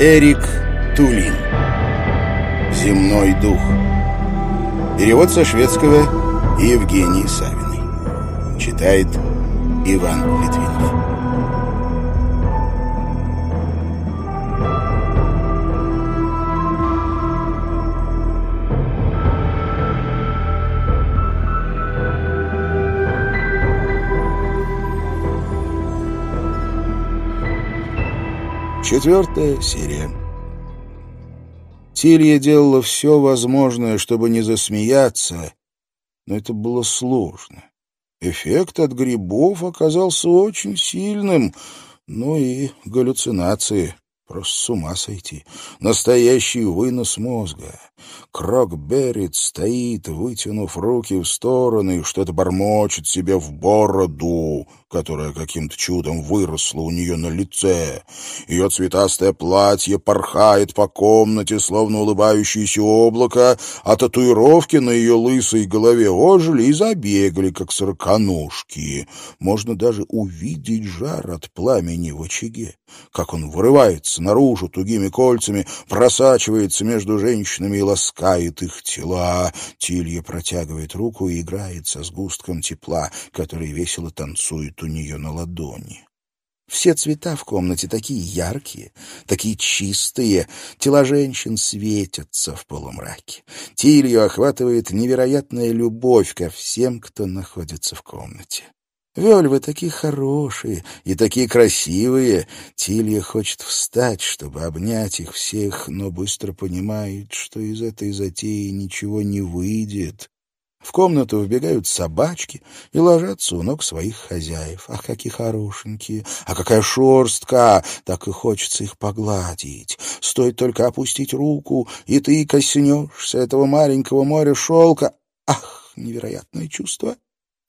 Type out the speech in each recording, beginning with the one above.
Эрик Тулин. «Земной дух» Перевод со шведского Евгений Савиной. Читает Иван Литвинов Четвертая серия. Тилья делала все возможное, чтобы не засмеяться, но это было сложно. Эффект от грибов оказался очень сильным, ну и галлюцинации. Просто с ума сойти. Настоящий вынос мозга. Крок Беррит стоит, вытянув руки в стороны, и что-то бормочет себе в бороду, которая каким-то чудом выросла у нее на лице. Ее цветастое платье порхает по комнате, словно улыбающееся облако, а татуировки на ее лысой голове ожили и забегали, как сороконожки. Можно даже увидеть жар от пламени в очаге, как он вырывается наружу тугими кольцами, просачивается между женщинами и ласкает их тела. Тилья протягивает руку и играет со сгустком тепла, который весело танцует у нее на ладони. Все цвета в комнате такие яркие, такие чистые. Тела женщин светятся в полумраке. Тилью охватывает невероятная любовь ко всем, кто находится в комнате. Вёль, вы такие хорошие и такие красивые. Тилья хочет встать, чтобы обнять их всех, но быстро понимает, что из этой затеи ничего не выйдет. В комнату вбегают собачки и ложатся у ног своих хозяев. Ах, какие хорошенькие! А какая шерстка! Так и хочется их погладить. Стоит только опустить руку, и ты коснешься этого маленького моря шелка. Ах, невероятное чувство!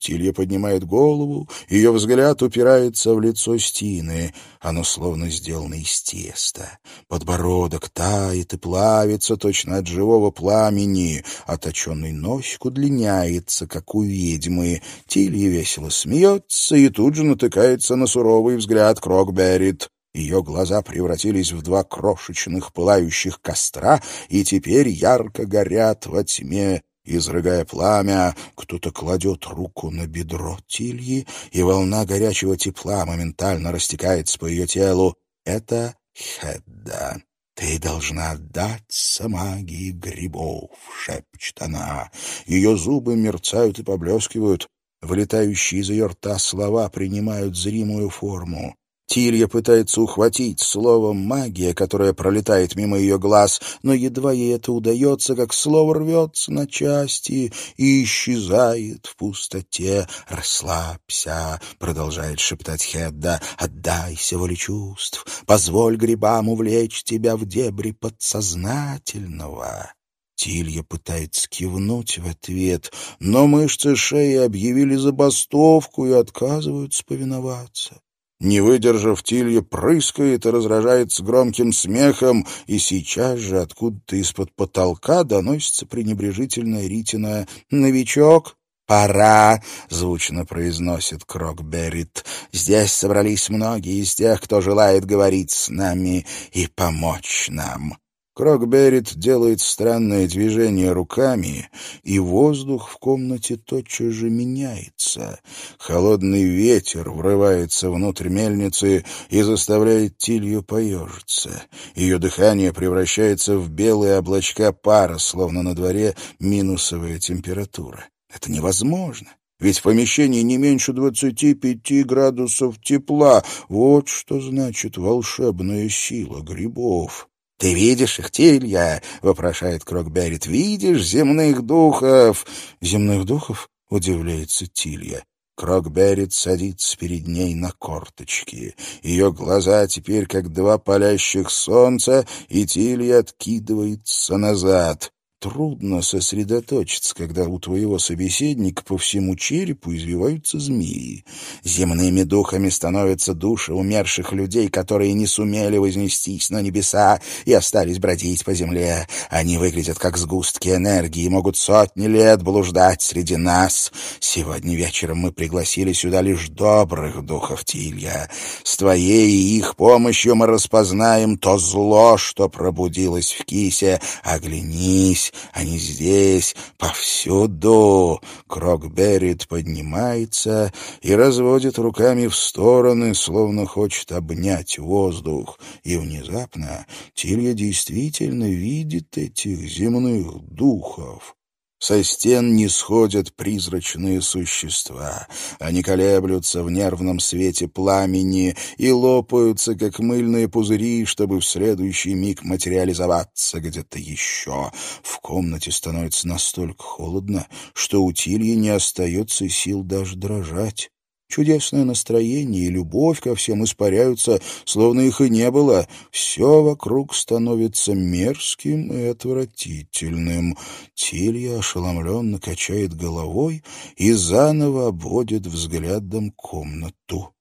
Тилья поднимает голову, ее взгляд упирается в лицо Стины. Оно словно сделано из теста. Подбородок тает и плавится точно от живого пламени, а точенный носик удлиняется, как у ведьмы. Тилья весело смеется и тут же натыкается на суровый взгляд Крокберрит. Ее глаза превратились в два крошечных пылающих костра и теперь ярко горят во тьме Изрыгая пламя, кто-то кладет руку на бедро Тильи, и волна горячего тепла моментально растекается по ее телу. Это Хедда. «Ты должна отдаться магии грибов», — шепчет она. Ее зубы мерцают и поблескивают. Вылетающие из ее рта слова принимают зримую форму. Тилья пытается ухватить слово «магия», которое пролетает мимо ее глаз, но едва ей это удается, как слово рвется на части и исчезает в пустоте. «Расслабься», — продолжает шептать Хедда, — «отдайся воле чувств, позволь грибам увлечь тебя в дебри подсознательного». Тилья пытается кивнуть в ответ, но мышцы шеи объявили забастовку и отказываются повиноваться. Не выдержав, Тилья прыскает и разражается громким смехом, и сейчас же откуда-то из-под потолка доносится пренебрежительная Ритина «Новичок, «Пора!» — звучно произносит Крокберрит. «Здесь собрались многие из тех, кто желает говорить с нами и помочь нам». Крокберрит делает странное движение руками, и воздух в комнате тотчас же меняется. Холодный ветер врывается внутрь мельницы и заставляет Тилью поежиться. Ее дыхание превращается в белые облачка пара, словно на дворе минусовая температура. Это невозможно. Ведь в помещении не меньше двадцати пяти градусов тепла. Вот что значит волшебная сила грибов. «Ты видишь их, Тилья?» — вопрошает Крокберрит. «Видишь земных духов?» «Земных духов?» — удивляется Тилья. Крокберрит садится перед ней на корточки. Ее глаза теперь как два палящих солнца, и Тилья откидывается назад. Трудно сосредоточиться, когда у твоего собеседника по всему черепу извиваются змеи. Земными духами становятся души умерших людей, которые не сумели вознестись на небеса и остались бродить по земле. Они выглядят как сгустки энергии и могут сотни лет блуждать среди нас. Сегодня вечером мы пригласили сюда лишь добрых духов Тилья. С твоей и их помощью мы распознаем то зло, что пробудилось в кисе. Оглянись, они здесь, повсюду. Крокберрит поднимается и разводит руками в стороны, словно хочет обнять воздух. И внезапно Тилья действительно видит этих земных духов. Со стен не сходят призрачные существа. Они колеблются в нервном свете пламени и лопаются, как мыльные пузыри, чтобы в следующий миг материализоваться где-то еще. В комнате становится настолько холодно, что у Тильи не остается сил даже дрожать. Чудесное настроение и любовь ко всем испаряются, словно их и не было. Все вокруг становится мерзким и отвратительным. Тилья ошеломленно качает головой и заново обводит взглядом комнату.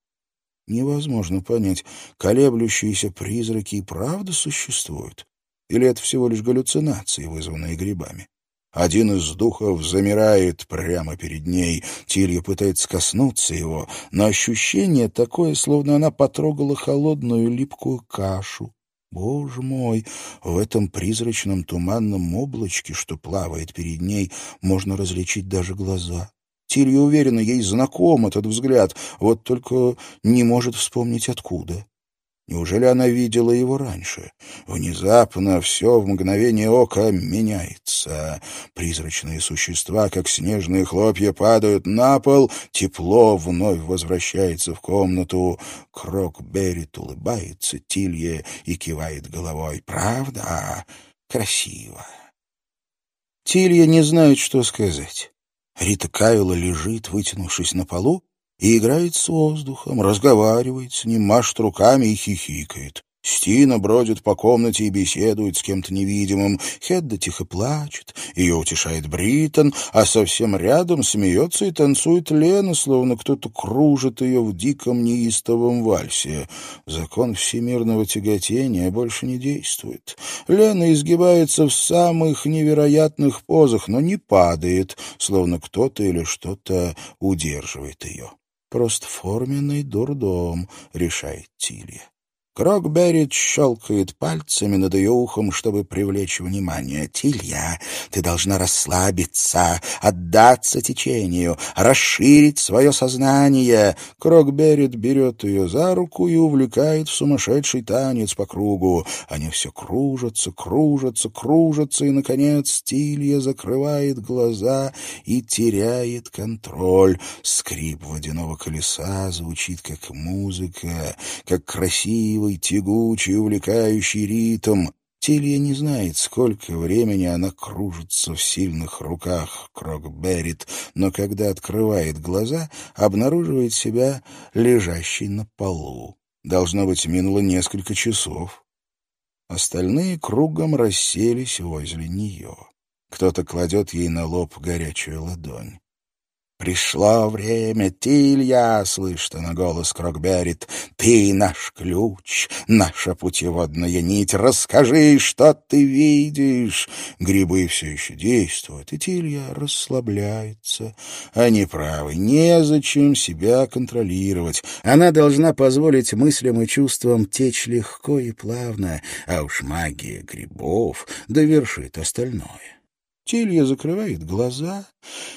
Невозможно понять, колеблющиеся призраки и правда существуют? Или это всего лишь галлюцинации, вызванные грибами? Один из духов замирает прямо перед ней. Тилья пытается коснуться его, но ощущение такое, словно она потрогала холодную липкую кашу. Боже мой, в этом призрачном туманном облачке, что плавает перед ней, можно различить даже глаза. Тилья уверена, ей знаком этот взгляд, вот только не может вспомнить откуда. Неужели она видела его раньше? Внезапно все в мгновение ока меняется. Призрачные существа, как снежные хлопья, падают на пол. Тепло вновь возвращается в комнату. Крок Беррит улыбается Тилье и кивает головой. «Правда? Красиво». Тилья не знает, что сказать. Рита Кайла лежит, вытянувшись на полу, и играет с воздухом, разговаривает с ним, машет руками и хихикает. Стина бродит по комнате и беседует с кем-то невидимым. Хедда тихо плачет, ее утешает Бриттон, а совсем рядом смеется и танцует Лена, словно кто-то кружит ее в диком неистовом вальсе. Закон всемирного тяготения больше не действует. Лена изгибается в самых невероятных позах, но не падает, словно кто-то или что-то удерживает ее. Просто форменный дурдом, решает Тилья. Крокберрит щелкает пальцами над ее ухом, чтобы привлечь внимание. «Тилья, ты должна расслабиться, отдаться течению, расширить свое сознание». Крокберрит берет ее за руку и увлекает в сумасшедший танец по кругу. Они все кружатся, кружатся, кружатся, и, наконец, Тилья закрывает глаза и теряет контроль. Скрип водяного колеса звучит как музыка, как красиво красивый, тягучий, увлекающий ритм. Тилья не знает, сколько времени она кружится в сильных руках Крокберрит, но когда открывает глаза, обнаруживает себя лежащей на полу. Должно быть, минуло несколько часов. Остальные кругом расселись возле нее. Кто-то кладет ей на лоб горячую ладонь. «Пришло время, Тилья!» — слышит она голос Крокберрит. «Ты наш ключ, наша путеводная нить. Расскажи, что ты видишь!» Грибы все еще действуют, и Тилья расслабляется. Они правы, незачем себя контролировать. Она должна позволить мыслям и чувствам течь легко и плавно, а уж магия грибов довершит остальное. Тилья закрывает глаза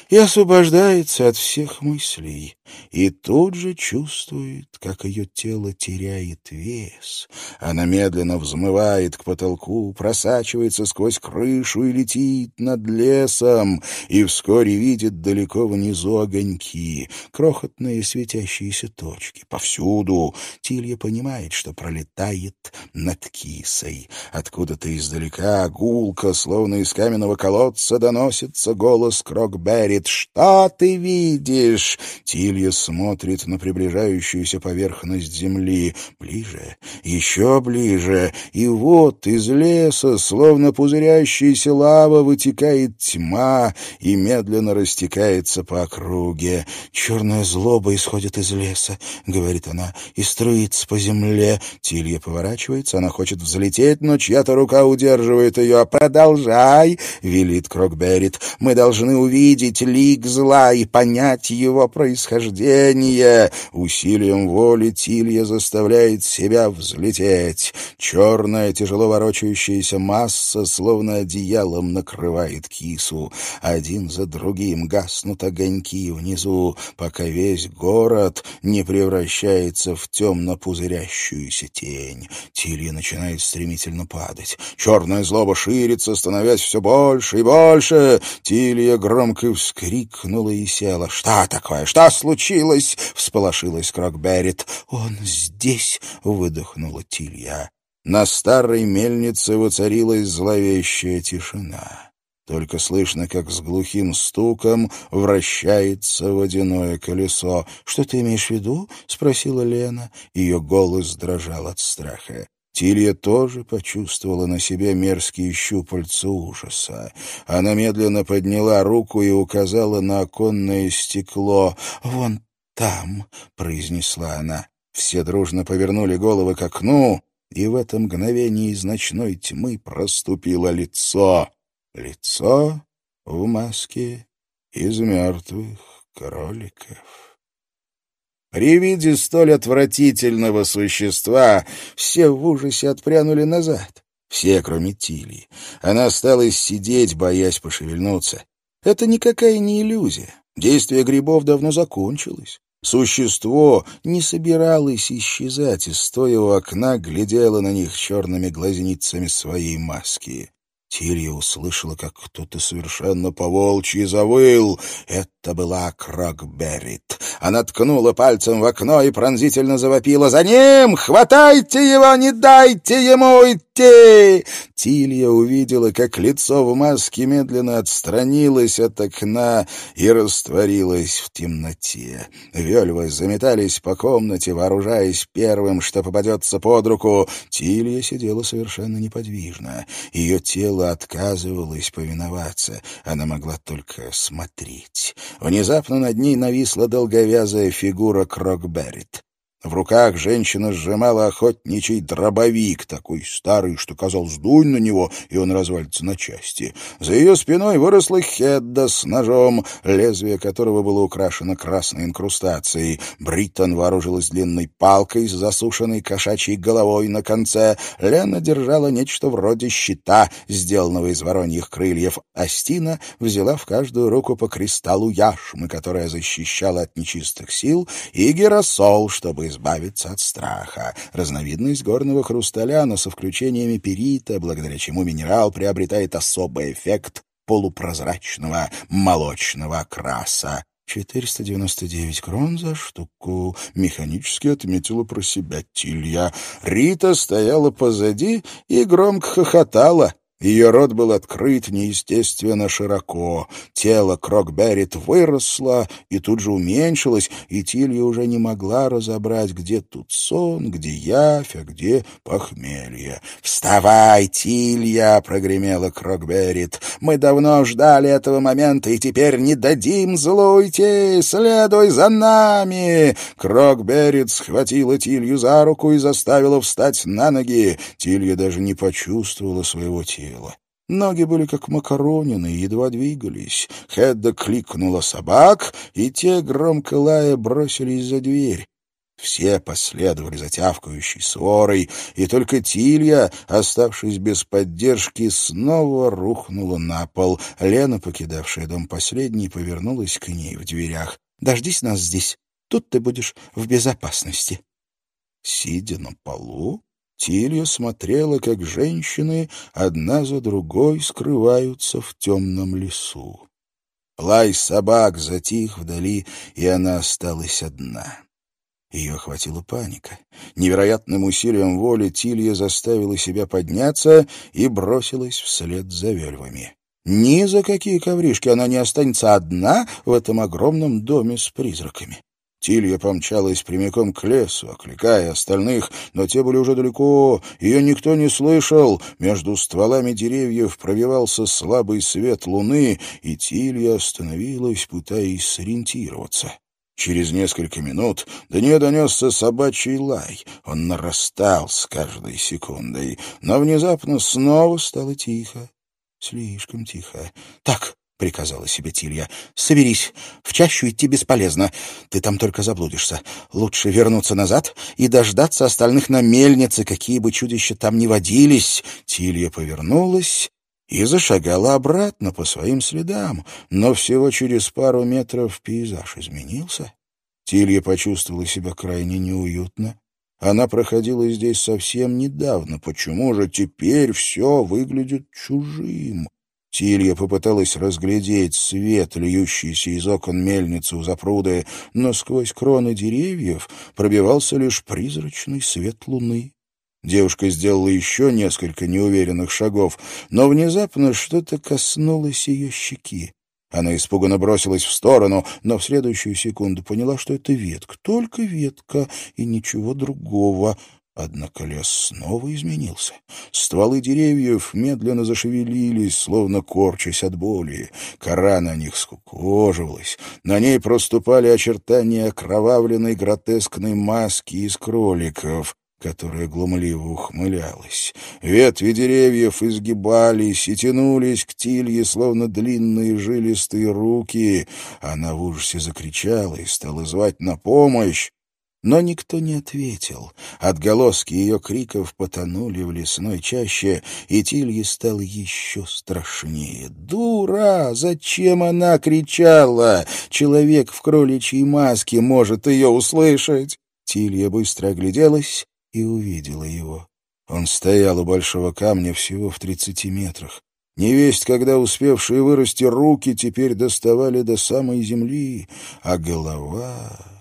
и освобождается от всех мыслей, и тут же чувствует, как ее тело теряет вес. Она медленно взмывает к потолку, просачивается сквозь крышу и летит над лесом, и вскоре видит далеко внизу огоньки, крохотные светящиеся точки. Повсюду Тилья понимает, что пролетает над Кисой. Откуда-то издалека гулко, словно из каменного колодца, доносится голос Крокберрит. «Что ты видишь?» Тилья смотрит на приближающуюся поверхность земли. Ближе, еще ближе. И вот из леса, словно пузырящаяся лава, вытекает тьма и медленно растекается по округе. «Черная злоба исходит из леса», — говорит она, — «и струится по земле». Тилья поворачивается, она хочет взлететь, но чья-то рука удерживает ее. «Продолжай», — велит Крокберрит. «Мы должны увидеть лик зла и понять его происхождение». Усилием воли Тилья заставляет себя взлететь. Черная, тяжело ворочающаяся масса, словно одеялом, накрывает кису. Один за другим гаснут огоньки внизу, пока весь город не превращается в темно-пузырящуюся тень. Тилья начинает стремительно падать. Черная злоба ширится, становясь все больше и больше. Тилья громко вскрикнула и села. «Что такое? Что случилось?» — всполошилась Крокберрит. «Он здесь!» — выдохнула Тилья. На старой мельнице воцарилась зловещая тишина. Только слышно, как с глухим стуком вращается водяное колесо. «Что ты имеешь в виду?» — спросила Лена. Ее голос дрожал от страха. Тилья тоже почувствовала на себе мерзкие щупальца ужаса. Она медленно подняла руку и указала на оконное стекло. «Вон там», — произнесла она. Все дружно повернули головы к окну, и в это мгновение из ночной тьмы проступило лицо. Лицо в маске из мертвых кроликов. При виде столь отвратительного существа все в ужасе отпрянули назад. Все, кроме Тили. Она осталась сидеть, боясь пошевельнуться. Это никакая не иллюзия. Действие грибов давно закончилось. Существо не собиралось исчезать, и, стоя у окна, глядело на них черными глазницами своей маски. Тилья услышала, как кто-то совершенно поволчьи завыл. Это была Крокберрит. Она ткнула пальцем в окно и пронзительно завопила. «За ним! Хватайте его! Не дайте ему уйти!» Тилья увидела, как лицо в маске медленно отстранилось от окна и растворилось в темноте. Вельвы заметались по комнате, вооружаясь первым, что попадется под руку. Тилья сидела совершенно неподвижно. Ее тело отказывалось повиноваться. Она могла только смотреть. Внезапно над ней нависла долговязая фигура Крокберрит. В руках женщина сжимала охотничий дробовик, такой старый, что, казалось, дунь на него, и он развалится на части. За ее спиной выросла Хедда с ножом, лезвие которого было украшено красной инкрустацией. Бриттон вооружилась длинной палкой с засушенной кошачьей головой на конце. Лена держала нечто вроде щита, сделанного из вороньих крыльев. Астина взяла в каждую руку по кристаллу яшмы, которая защищала от нечистых сил, и гиразоль, чтобы избавиться от страха. Разновидность горного хрусталя, но со включениями пирита, благодаря чему минерал приобретает особый эффект полупрозрачного молочного окраса. 499 крон за штуку. Механически отметила про себя Тилья. Рита стояла позади и громко хохотала. Ее рот был открыт неестественно широко. Тело Крокберрит выросло и тут же уменьшилось, и Тилья уже не могла разобрать, где тут сон, где явь, а где похмелье. «Вставай, Тилья!» — прогремела Крокберрит. «Мы давно ждали этого момента и теперь не дадим злу уйти! Следуй за нами!» Крокберрит схватила Тилью за руку и заставила встать на ноги. Тилья даже не почувствовала своего тела болело. Ноги были как макаронины, едва двигались. Хедда кликнула собак, и те, громко лая, бросились за дверь. Все последовали за тявкающей сворой, и только Тилья, оставшись без поддержки, снова рухнула на пол. Лена, покидавшая дом последней, повернулась к ней в дверях. «Дождись нас здесь. Тут ты будешь в безопасности». Сидя на полу, Тилья смотрела, как женщины одна за другой скрываются в темном лесу. Лай собак затих вдали, и она осталась одна. Ее охватила паника. Невероятным усилием воли Тилья заставила себя подняться и бросилась вслед за вельвами. Ни за какие ковришки она не останется одна в этом огромном доме с призраками. Тилья помчалась прямиком к лесу, окликая остальных, но те были уже далеко, ее никто не слышал. Между стволами деревьев пробивался слабый свет луны, и Тилья остановилась, пытаясь сориентироваться. Через несколько минут до нее донесся собачий лай. Он нарастал с каждой секундой, но внезапно снова стало тихо. Слишком тихо. «Так, приказала себе Тилья. «Соберись. В чащу идти бесполезно. Ты там только заблудишься. Лучше вернуться назад и дождаться остальных на мельнице, какие бы чудища там ни водились». Тилья повернулась и зашагала обратно по своим следам, но всего через пару метров пейзаж изменился. Тилья почувствовала себя крайне неуютно. Она проходила здесь совсем недавно. Почему же теперь все выглядит чужим? Тилья попыталась разглядеть свет, льющийся из окон мельницы у запруды, но сквозь кроны деревьев пробивался лишь призрачный свет луны. Девушка сделала еще несколько неуверенных шагов, но внезапно что-то коснулось ее щеки. Она испуганно бросилась в сторону, но в следующую секунду поняла, что это ветка, только ветка и ничего другого. Однако лес снова изменился. Стволы деревьев медленно зашевелились, словно корчась от боли. Кора на них скукоживалась. На ней проступали очертания окровавленной гротескной маски из кроликов которая глумливо ухмылялась. Ветви деревьев изгибались и тянулись к тилье, словно длинные жилистые руки. Она в ужасе закричала и стала звать на помощь, но никто не ответил. Отголоски ее криков потонули в лесной чаще, и Тилье стал еще страшнее. «Дура! Зачем она кричала? Человек в кроличьей маске может ее услышать!» Тилья быстро огляделась и увидела его. Он стоял у большого камня всего в тридцати метрах. Невесть, когда успевшие вырасти руки теперь доставали до самой земли, а голова...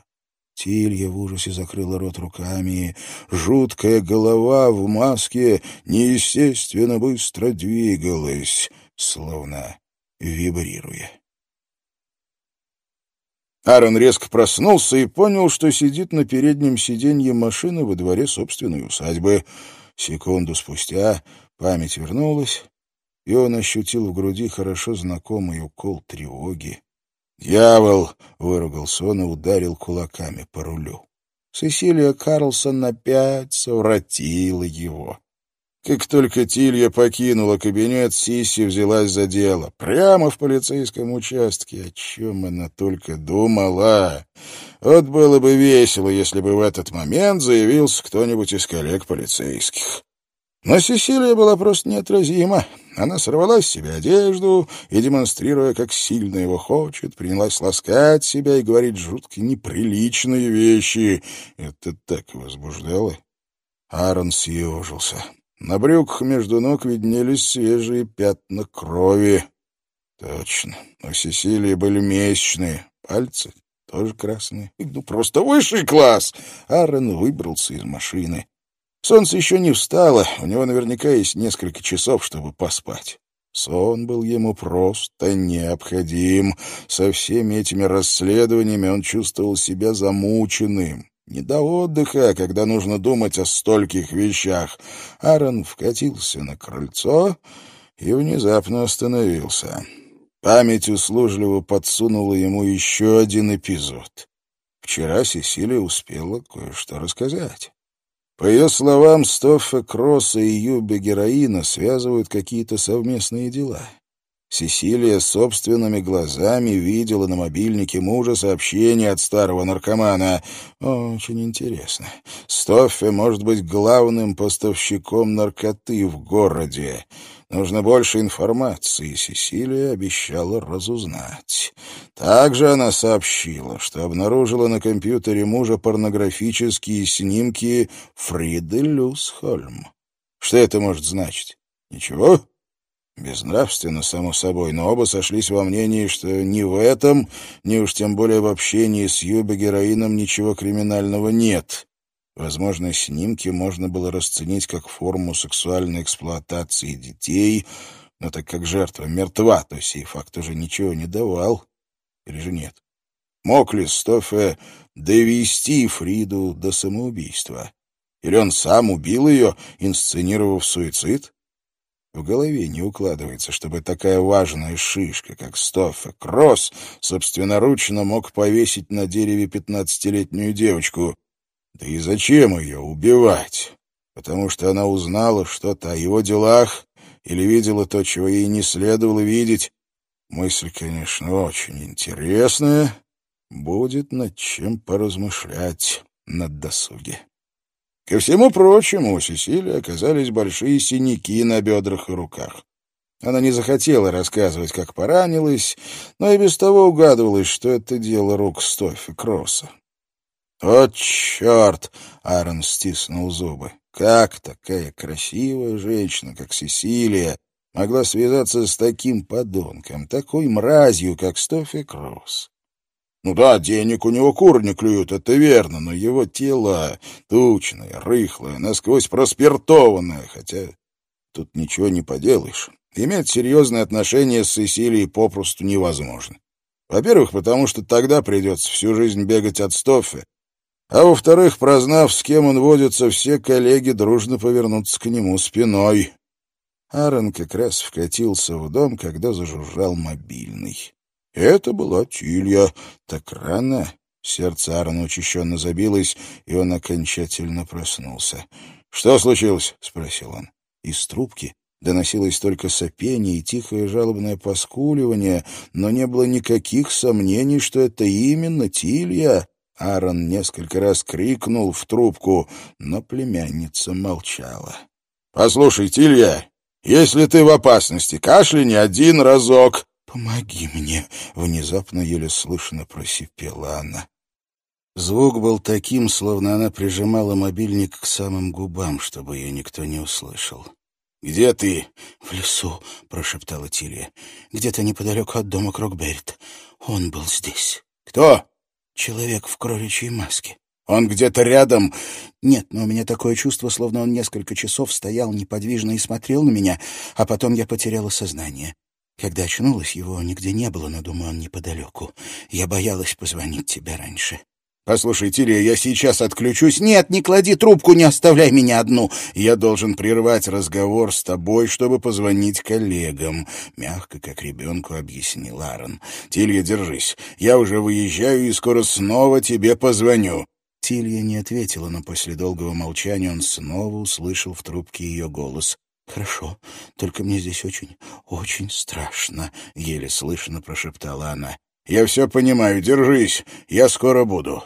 Тилья в ужасе закрыла рот руками. Жуткая голова в маске неестественно быстро двигалась, словно вибрируя. Аарон резко проснулся и понял, что сидит на переднем сиденье машины во дворе собственной усадьбы. Секунду спустя память вернулась, и он ощутил в груди хорошо знакомый укол тревоги. «Дьявол!» — выругался он и ударил кулаками по рулю. Сесилия Карлсон опять совратила его. Как только Тилья покинула кабинет, Сиси взялась за дело. Прямо в полицейском участке. О чем она только думала. Вот было бы весело, если бы в этот момент заявился кто-нибудь из коллег полицейских. Но Сесилия была просто неотразима. Она сорвала с себя одежду и, демонстрируя, как сильно его хочет, принялась ласкать себя и говорить жутко неприличные вещи. Это так возбуждало. Аарон съежился. На брюках между ног виднелись свежие пятна крови. Точно, у Сесилии были месячные. Пальцы тоже красные. Ну, просто высший класс! Аарон выбрался из машины. Солнце еще не встало, у него наверняка есть несколько часов, чтобы поспать. Сон был ему просто необходим. Со всеми этими расследованиями он чувствовал себя замученным. Не до отдыха, когда нужно думать о стольких вещах. Аарон вкатился на крыльцо и внезапно остановился. Память услужливо подсунула ему еще один эпизод. Вчера Сесилия успела кое-что рассказать. По ее словам, Стоффе Кросса и Юбе Героина связывают какие-то совместные дела. Сесилия собственными глазами видела на мобильнике мужа сообщение от старого наркомана. Очень интересно. Стоффе может быть главным поставщиком наркоты в городе. Нужно больше информации, Сесилия обещала разузнать. Также она сообщила, что обнаружила на компьютере мужа порнографические снимки Фриды Люсхольм. Что это может значить? Ничего? Безнравственно, само собой, но оба сошлись во мнении, что ни в этом, ни уж тем более в общении с Юбе-героином ничего криминального нет. Возможно, снимки можно было расценить как форму сексуальной эксплуатации детей, но так как жертва мертва, то сей факт уже ничего не давал. Или же нет? Мог ли Стофе довести Фриду до самоубийства? Или он сам убил ее, инсценировав суицид? В голове не укладывается, чтобы такая важная шишка, как Стоффе Кросс, собственноручно мог повесить на дереве пятнадцатилетнюю девочку. Да и зачем ее убивать? Потому что она узнала что-то о его делах или видела то, чего ей не следовало видеть. Мысль, конечно, очень интересная. Будет над чем поразмышлять над досуге. Ко всему прочему, у Сесилии оказались большие синяки на бедрах и руках. Она не захотела рассказывать, как поранилась, но и без того угадывалось, что это дело рук Стофи Кросса. «О, черт!» — Аарон стиснул зубы. «Как такая красивая женщина, как Сесилия, могла связаться с таким подонком, такой мразью, как Стофи Кросс? Ну да, денег у него кур не клюют, это верно, но его тело тучное, рыхлое, насквозь проспиртованное, хотя тут ничего не поделаешь. Иметь серьезные отношения с Сесилией попросту невозможно. Во-первых, потому что тогда придется всю жизнь бегать от Стоффе, а во-вторых, прознав, с кем он водится, все коллеги дружно повернутся к нему спиной. Аарон как раз вкатился в дом, когда зажужжал мобильный. Это была Тилья. Так рано. Сердце Аарона учащенно забилось, и он окончательно проснулся. «Что случилось?» — спросил он. Из трубки доносилось только сопение и тихое жалобное поскуливание, но не было никаких сомнений, что это именно Тилья. Аарон несколько раз крикнул в трубку, но племянница молчала. «Послушай, Тилья, если ты в опасности, кашляни один разок!» «Помоги мне!» — внезапно еле слышно просипела она. Звук был таким, словно она прижимала мобильник к самым губам, чтобы ее никто не услышал. «Где ты?» «В лесу», — прошептала Тилья. «Где-то неподалеку от дома Крокберрит. Он был здесь». «Кто?» «Человек в кроличьей маске». «Он где-то рядом?» «Нет, но у меня такое чувство, словно он несколько часов стоял неподвижно и смотрел на меня, а потом я потеряла сознание. Когда очнулась, его нигде не было, но, думаю, он неподалеку. Я боялась позвонить тебе раньше. «Послушай, Тилия, я сейчас отключусь». «Нет, не клади трубку, не оставляй меня одну». «Я должен прервать разговор с тобой, чтобы позвонить коллегам», — мягко, как ребенку, объяснил Аарон. «Тилья, держись. Я уже выезжаю и скоро снова тебе позвоню». Тилья не ответила, но после долгого молчания он снова услышал в трубке ее голос. «Хорошо, только мне здесь очень, очень страшно», — еле слышно прошептала она. «Я все понимаю, держись, я скоро буду».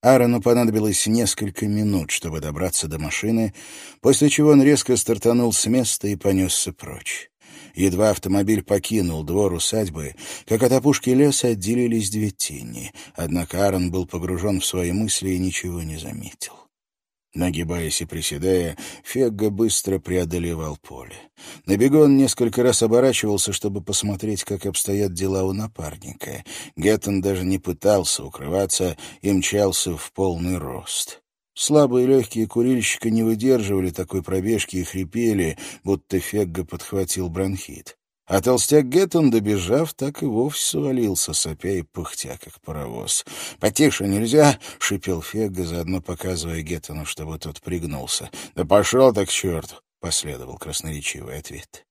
Аарону понадобилось несколько минут, чтобы добраться до машины, после чего он резко стартанул с места и понесся прочь. Едва автомобиль покинул двор усадьбы, как от опушки леса отделились две тени, однако Аарон был погружен в свои мысли и ничего не заметил. Нагибаясь и приседая, Фегга быстро преодолевал поле. На бегу он несколько раз оборачивался, чтобы посмотреть, как обстоят дела у напарника. Геттон даже не пытался укрываться и мчался в полный рост. Слабые легкие курильщика не выдерживали такой пробежки и хрипели, будто Фегга подхватил бронхит. А толстяк Геттон, добежав, так и вовсе свалился, сопя и пыхтя, как паровоз. «Потише нельзя!» — шипел Фегга, заодно показывая Геттону, чтобы тот пригнулся. «Да пошел так черт!» — последовал красноречивый ответ.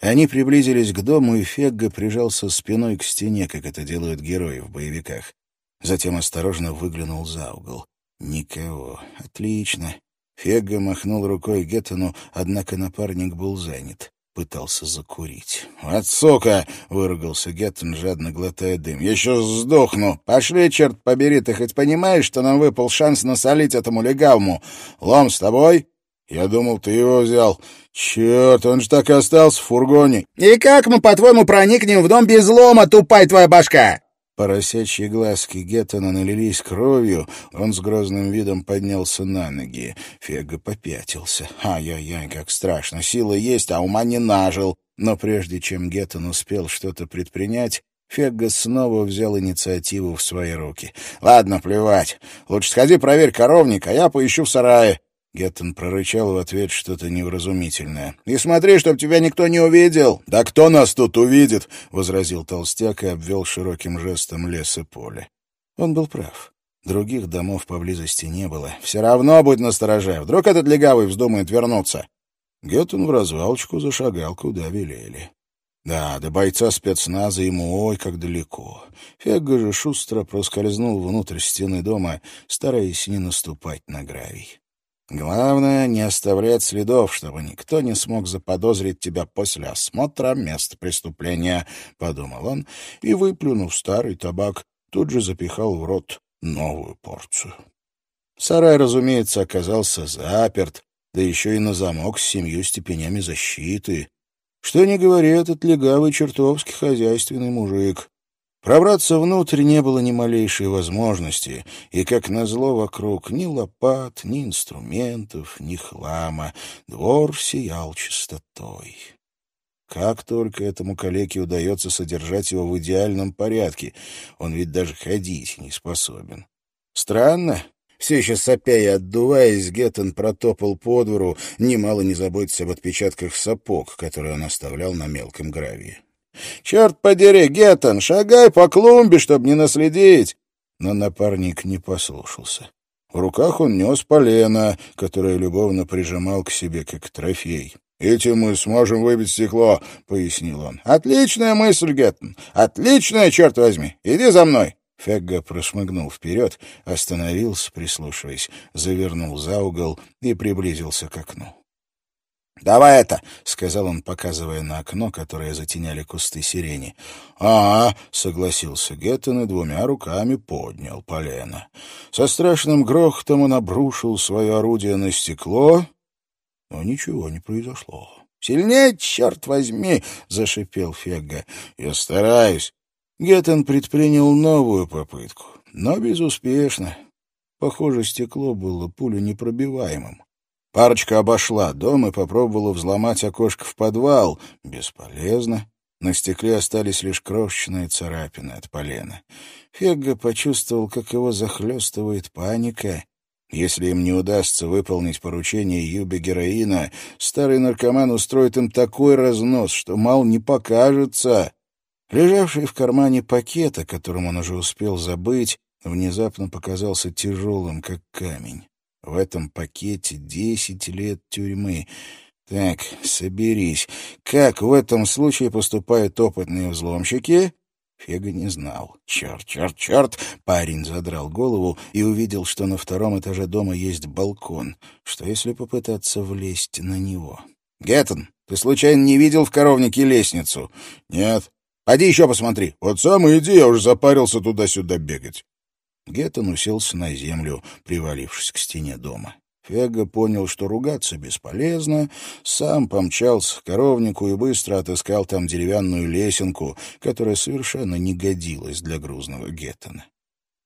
Они приблизились к дому, и Фегга прижался спиной к стене, как это делают герои в боевиках. Затем осторожно выглянул за угол. Никого. Отлично. Фегга махнул рукой Геттону, однако напарник был занят пытался закурить. «Вот сука!» — выругался Геттон, жадно глотая дым. «Еще сдохну! Пошли, черт побери, ты хоть понимаешь, что нам выпал шанс насолить этому легавому? Лом с тобой?» «Я думал, ты его взял. Черт, он же так и остался в фургоне». «И как мы, по-твоему, проникнем в дом без лома, тупая твоя башка?» Поросячьи глазки Геттона налились кровью, он с грозным видом поднялся на ноги. Фега попятился. Ай-яй-яй, как страшно. Сила есть, а ума не нажил. Но прежде чем Геттон успел что-то предпринять, Фегга снова взял инициативу в свои руки. «Ладно, плевать. Лучше сходи проверь коровник, а я поищу в сарае». Геттон прорычал в ответ что-то невразумительное. «И смотри, чтоб тебя никто не увидел!» «Да кто нас тут увидит?» — возразил толстяк и обвел широким жестом лес и поле. Он был прав. Других домов поблизости не было. «Все равно будь настороже. Вдруг этот легавый вздумает вернуться?» Геттон в развалочку зашагал, куда велели. Да, до бойца спецназа ему ой как далеко. Фегга же шустро проскользнул внутрь стены дома, стараясь не наступать на гравий. Главное — не оставлять следов, чтобы никто не смог заподозрить тебя после осмотра места преступления, — подумал он, и, выплюнув старый табак, тут же запихал в рот новую порцию. Сарай, разумеется, оказался заперт, да еще и на замок с семью степенями защиты. Что ни говори, этот легавый чертовски хозяйственный мужик. Пробраться внутрь не было ни малейшей возможности, и, как назло, вокруг ни лопат, ни инструментов, ни хлама. Двор сиял чистотой. Как только этому калеке удается содержать его в идеальном порядке, он ведь даже ходить не способен. Странно, все еще сопя и отдуваясь, Геттон протопал по двору, немало не заботясь об отпечатках сапог, которые он оставлял на мелком гравии. «Черт подери, Геттон, шагай по клумбе, чтобы не наследить!» Но напарник не послушался. В руках он нес полено, которое любовно прижимал к себе, как трофей. «Этим мы сможем выбить стекло», — пояснил он. «Отличная мысль, Геттон! Отличная, черт возьми! Иди за мной!» Фегга прошмыгнул вперед, остановился, прислушиваясь, завернул за угол и приблизился к окну. «Давай это!» — сказал он, показывая на окно, которое затеняли кусты сирени. «А, -а — согласился Геттон и двумя руками поднял полено. Со страшным грохотом он обрушил свое орудие на стекло, но ничего не произошло. «Сильнее, черт возьми!» — зашипел Фегга. «Я стараюсь!» Геттон предпринял новую попытку, но безуспешно. Похоже, стекло было пуленепробиваемым. Парочка обошла дом и попробовала взломать окошко в подвал. Бесполезно. На стекле остались лишь крошечные царапины от полена. Фегга почувствовал, как его захлестывает паника. Если им не удастся выполнить поручение Юбе героина, старый наркоман устроит им такой разнос, что мал не покажется. Лежавший в кармане пакет, о котором он уже успел забыть, внезапно показался тяжелым, как камень. В этом пакете десять лет тюрьмы. Так, соберись. Как в этом случае поступают опытные взломщики? Фега не знал. Черт, черт, черт! Парень задрал голову и увидел, что на втором этаже дома есть балкон. Что если попытаться влезть на него? Геттон, ты случайно не видел в коровнике лестницу? Нет. Пойди еще посмотри. Вот сам иди, я уже запарился туда-сюда бегать. Геттон уселся на землю, привалившись к стене дома. Фега понял, что ругаться бесполезно, сам помчался к коровнику и быстро отыскал там деревянную лесенку, которая совершенно не годилась для грузного Геттона.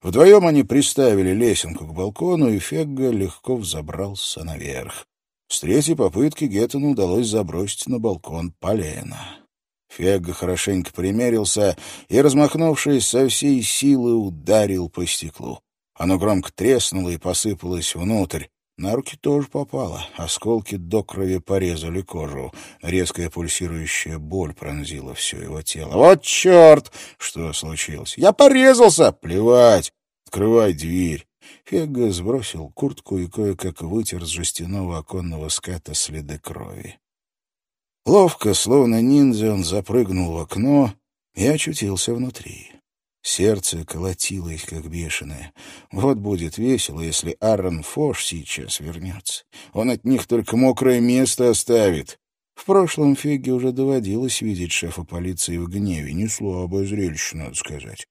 Вдвоем они приставили лесенку к балкону, и Фегга легко взобрался наверх. С третьей попытки Геттону удалось забросить на балкон полено. Фега хорошенько примерился и, размахнувшись со всей силы, ударил по стеклу. Оно громко треснуло и посыпалось внутрь. На руки тоже попало. Осколки до крови порезали кожу. Резкая пульсирующая боль пронзила все его тело. «Вот черт!» Что случилось? «Я порезался!» «Плевать! Открывай дверь!» Фега сбросил куртку и кое-как вытер с жестяного оконного ската следы крови. Ловко, словно ниндзя, он запрыгнул в окно и очутился внутри. Сердце колотилось, как бешеное. Вот будет весело, если Аарон Фош сейчас вернется. Он от них только мокрое место оставит. В прошлом Феге уже доводилось видеть шефа полиции в гневе. Не слабое зрелище, надо сказать.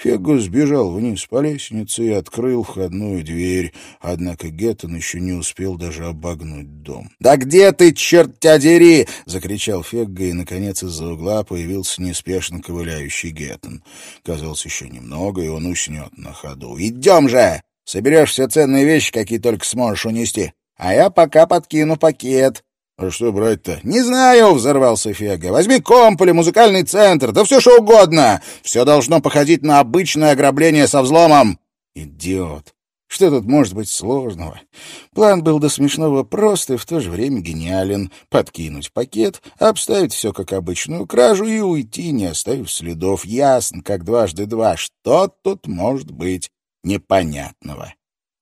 Фегго сбежал вниз по лестнице и открыл входную дверь, однако Геттон еще не успел даже обогнуть дом. «Да где ты, черт тебя дери!» — закричал Фегго, и, наконец, из-за угла появился неспешно ковыляющий Геттон. Казалось, еще немного, и он уснет на ходу. «Идем же! Соберешь все ценные вещи, какие только сможешь унести, а я пока подкину пакет». «А что брать-то?» «Не знаю», — взорвался Фега. «Возьми комп или музыкальный центр, да все что угодно. Все должно походить на обычное ограбление со взломом». «Идиот! Что тут может быть сложного? План был до смешного прост и в то же время гениален. Подкинуть пакет, обставить все как обычную кражу и уйти, не оставив следов. Ясно, как дважды два. Что тут может быть непонятного?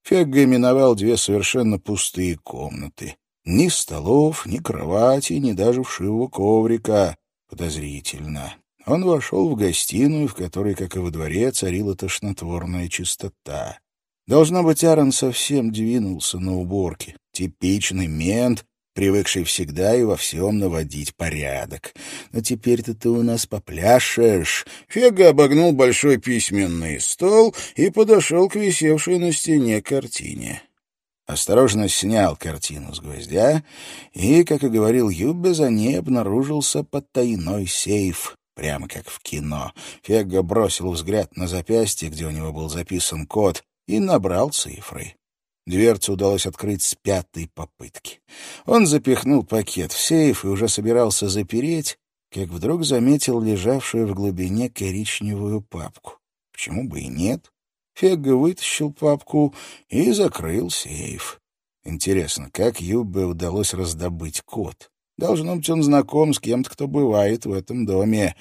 Фегга миновал две совершенно пустые комнаты. Ни столов, ни кровати, ни даже вшивого коврика. Подозрительно. Он вошел в гостиную, в которой, как и во дворе, царила тошнотворная чистота. Должно быть, Аарон совсем двинулся на уборке. Типичный мент, привыкший всегда и во всем наводить порядок. Но теперь-то ты у нас попляшешь. Фега обогнул большой письменный стол и подошел к висевшей на стене картине. Осторожно снял картину с гвоздя, и, как и говорил Юббе, за ней обнаружился потайной сейф, прямо как в кино. Фегга бросил взгляд на запястье, где у него был записан код, и набрал цифры. Дверцу удалось открыть с пятой попытки. Он запихнул пакет в сейф и уже собирался запереть, как вдруг заметил лежавшую в глубине коричневую папку. Почему бы и нет? Фегга вытащил папку и закрыл сейф. Интересно, как Юбе удалось раздобыть код? Должно быть, он знаком с кем-то, кто бывает в этом доме.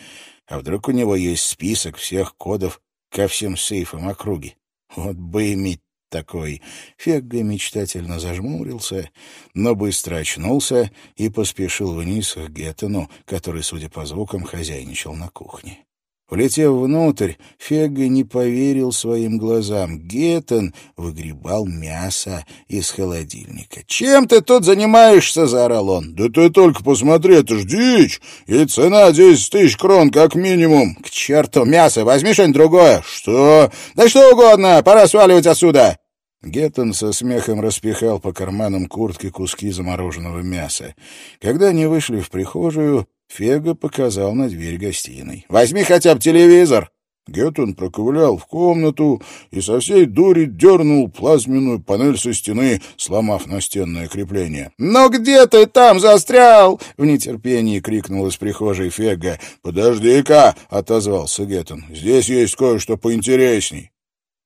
А вдруг у него есть список всех кодов ко всем сейфам округи? Вот бы иметь такой. Фегга мечтательно зажмурился, но быстро очнулся и поспешил вниз к Геттену, который, судя по звукам, хозяйничал на кухне. Влетев внутрь, Фегга не поверил своим глазам. Геттен выгребал мясо из холодильника. «Чем ты тут занимаешься?» — заорал он. «Да ты только посмотри, это ж дичь! И цена десять тысяч крон как минимум!» «К черту мясо! Возьми что-нибудь другое!» «Что?» «Да что угодно! Пора сваливать отсюда!» Геттон со смехом распихал по карманам куртки куски замороженного мяса. Когда они вышли в прихожую, Фега показал на дверь гостиной. «Возьми хотя бы телевизор!» Геттон проковылял в комнату и со всей дури дернул плазменную панель со стены, сломав настенное крепление. «Ну где ты там застрял?» — в нетерпении крикнул из прихожей Фега. «Подожди-ка!» — отозвался Геттон. «Здесь есть кое-что поинтересней».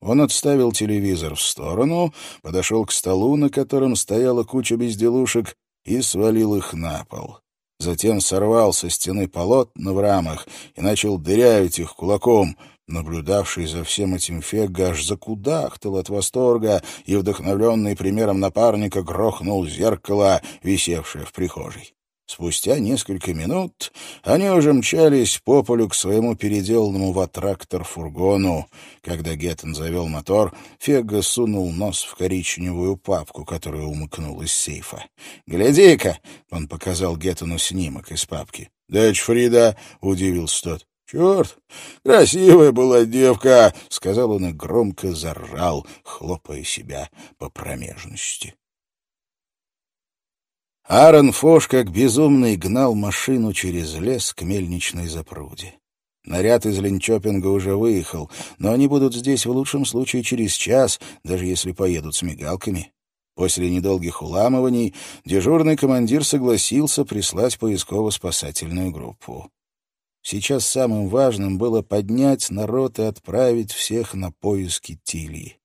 Он отставил телевизор в сторону, подошел к столу, на котором стояла куча безделушек, и свалил их на пол. Затем сорвал со стены полотна в рамах и начал дырявить их кулаком. Наблюдавший за всем этим Фегга аж закудахтал от восторга и, вдохновленный примером напарника, грохнул зеркало, висевшее в прихожей. Спустя несколько минут они уже мчались по полю к своему переделанному в трактор фургону. Когда Геттон завел мотор, Фега сунул нос в коричневую папку, которую умыкнул из сейфа. «Гляди-ка!» — он показал Геттону снимок из папки. «Дач Фрида!» — удивился тот. «Черт, красивая была девка!» — сказал он и громко заржал, хлопая себя по промежности. Аарон Фош, как безумный, гнал машину через лес к мельничной запруде. Наряд из Линчопинга уже выехал, но они будут здесь в лучшем случае через час, даже если поедут с мигалками. После недолгих уламываний дежурный командир согласился прислать поисково-спасательную группу. Сейчас самым важным было поднять народ и отправить всех на поиски Тильи.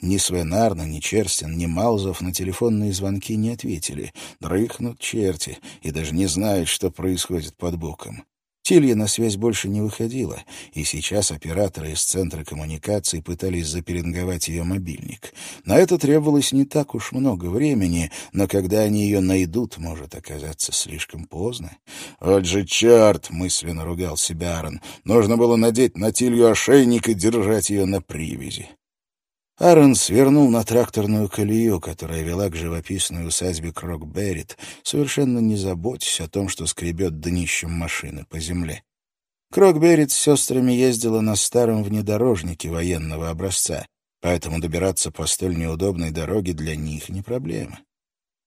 Ни Свенарна, ни Черстин, ни Маузов на телефонные звонки не ответили. Дрыхнут черти и даже не знают, что происходит под боком. Тилья на связь больше не выходила, и сейчас операторы из центра коммуникаций пытались запеленговать ее мобильник. На это требовалось не так уж много времени, но когда они ее найдут, может оказаться слишком поздно. «Вот же черт!» — мысленно ругал себя Аарон. «Нужно было надеть на Тилью ошейник и держать ее на привязи». Аарон свернул на тракторную колею, которая вела к живописной усадьбе Крокберрит, совершенно не заботясь о том, что скребет днищем машины по земле. Крокберрит с сестрами ездила на старом внедорожнике военного образца, поэтому добираться по столь неудобной дороге для них не проблема.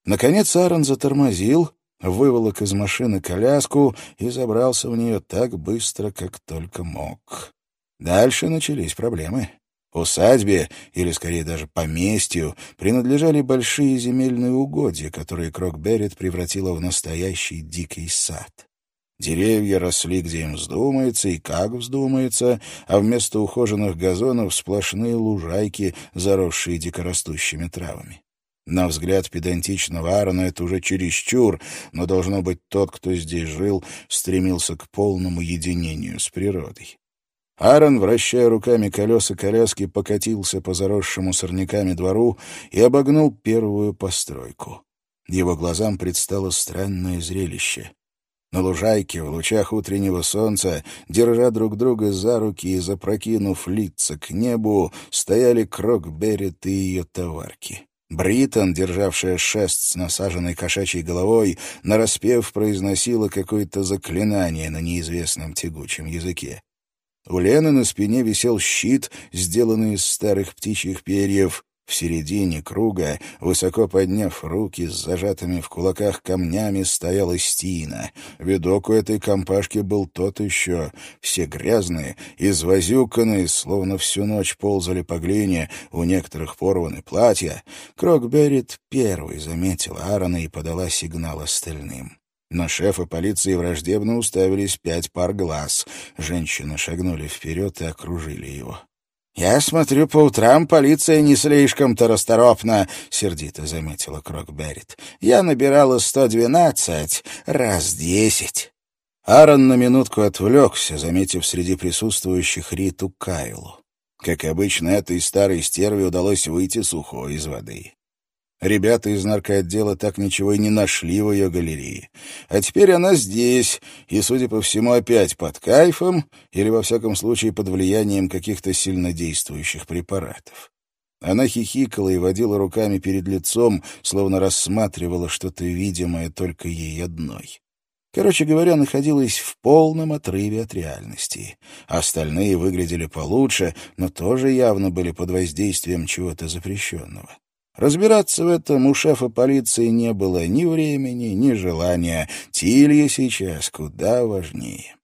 Наконец Аарон затормозил, выволок из машины коляску и забрался в нее так быстро, как только мог. Дальше начались проблемы. Усадьбе, или скорее даже поместью, принадлежали большие земельные угодья, которые Крокберрит превратила в настоящий дикий сад. Деревья росли, где им вздумается и как вздумается, а вместо ухоженных газонов сплошные лужайки, заросшие дикорастущими травами. На взгляд педантичного Аарона это уже чересчур, но, должно быть, тот, кто здесь жил, стремился к полному единению с природой. Аарон, вращая руками колеса коляски, покатился по заросшему сорняками двору и обогнул первую постройку. Его глазам предстало странное зрелище. На лужайке, в лучах утреннего солнца, держа друг друга за руки и запрокинув лица к небу, стояли Крокберрит и ее товарки. Бритон, державшая шест с насаженной кошачьей головой, нараспев произносила какое-то заклинание на неизвестном тягучем языке. У Лены на спине висел щит, сделанный из старых птичьих перьев. В середине круга, высоко подняв руки с зажатыми в кулаках камнями, стояла Стина. Видок у этой компашки был тот еще. Все грязные, извозюканные, словно всю ночь ползали по глине, у некоторых порваны платья. Крокберрит первый заметила Аарона и подала сигнал остальным. На шефа полиции враждебно уставились пять пар глаз. Женщины шагнули вперед и окружили его. «Я смотрю, по утрам полиция не слишком-то расторопна», — сердито заметила Крокберрит. «Я набирала сто двенадцать раз десять». Аарон на минутку отвлекся, заметив среди присутствующих Риту Кайлу. Как обычно, этой старой стерве удалось выйти сухой из воды. Ребята из наркоотдела так ничего и не нашли в ее галерее. А теперь она здесь, и, судя по всему, опять под кайфом или, во всяком случае, под влиянием каких-то сильнодействующих препаратов. Она хихикала и водила руками перед лицом, словно рассматривала что-то видимое только ей одной. Короче говоря, находилась в полном отрыве от реальности. Остальные выглядели получше, но тоже явно были под воздействием чего-то запрещенного. Разбираться в этом у шефа полиции не было ни времени, ни желания. Тилья сейчас куда важнее.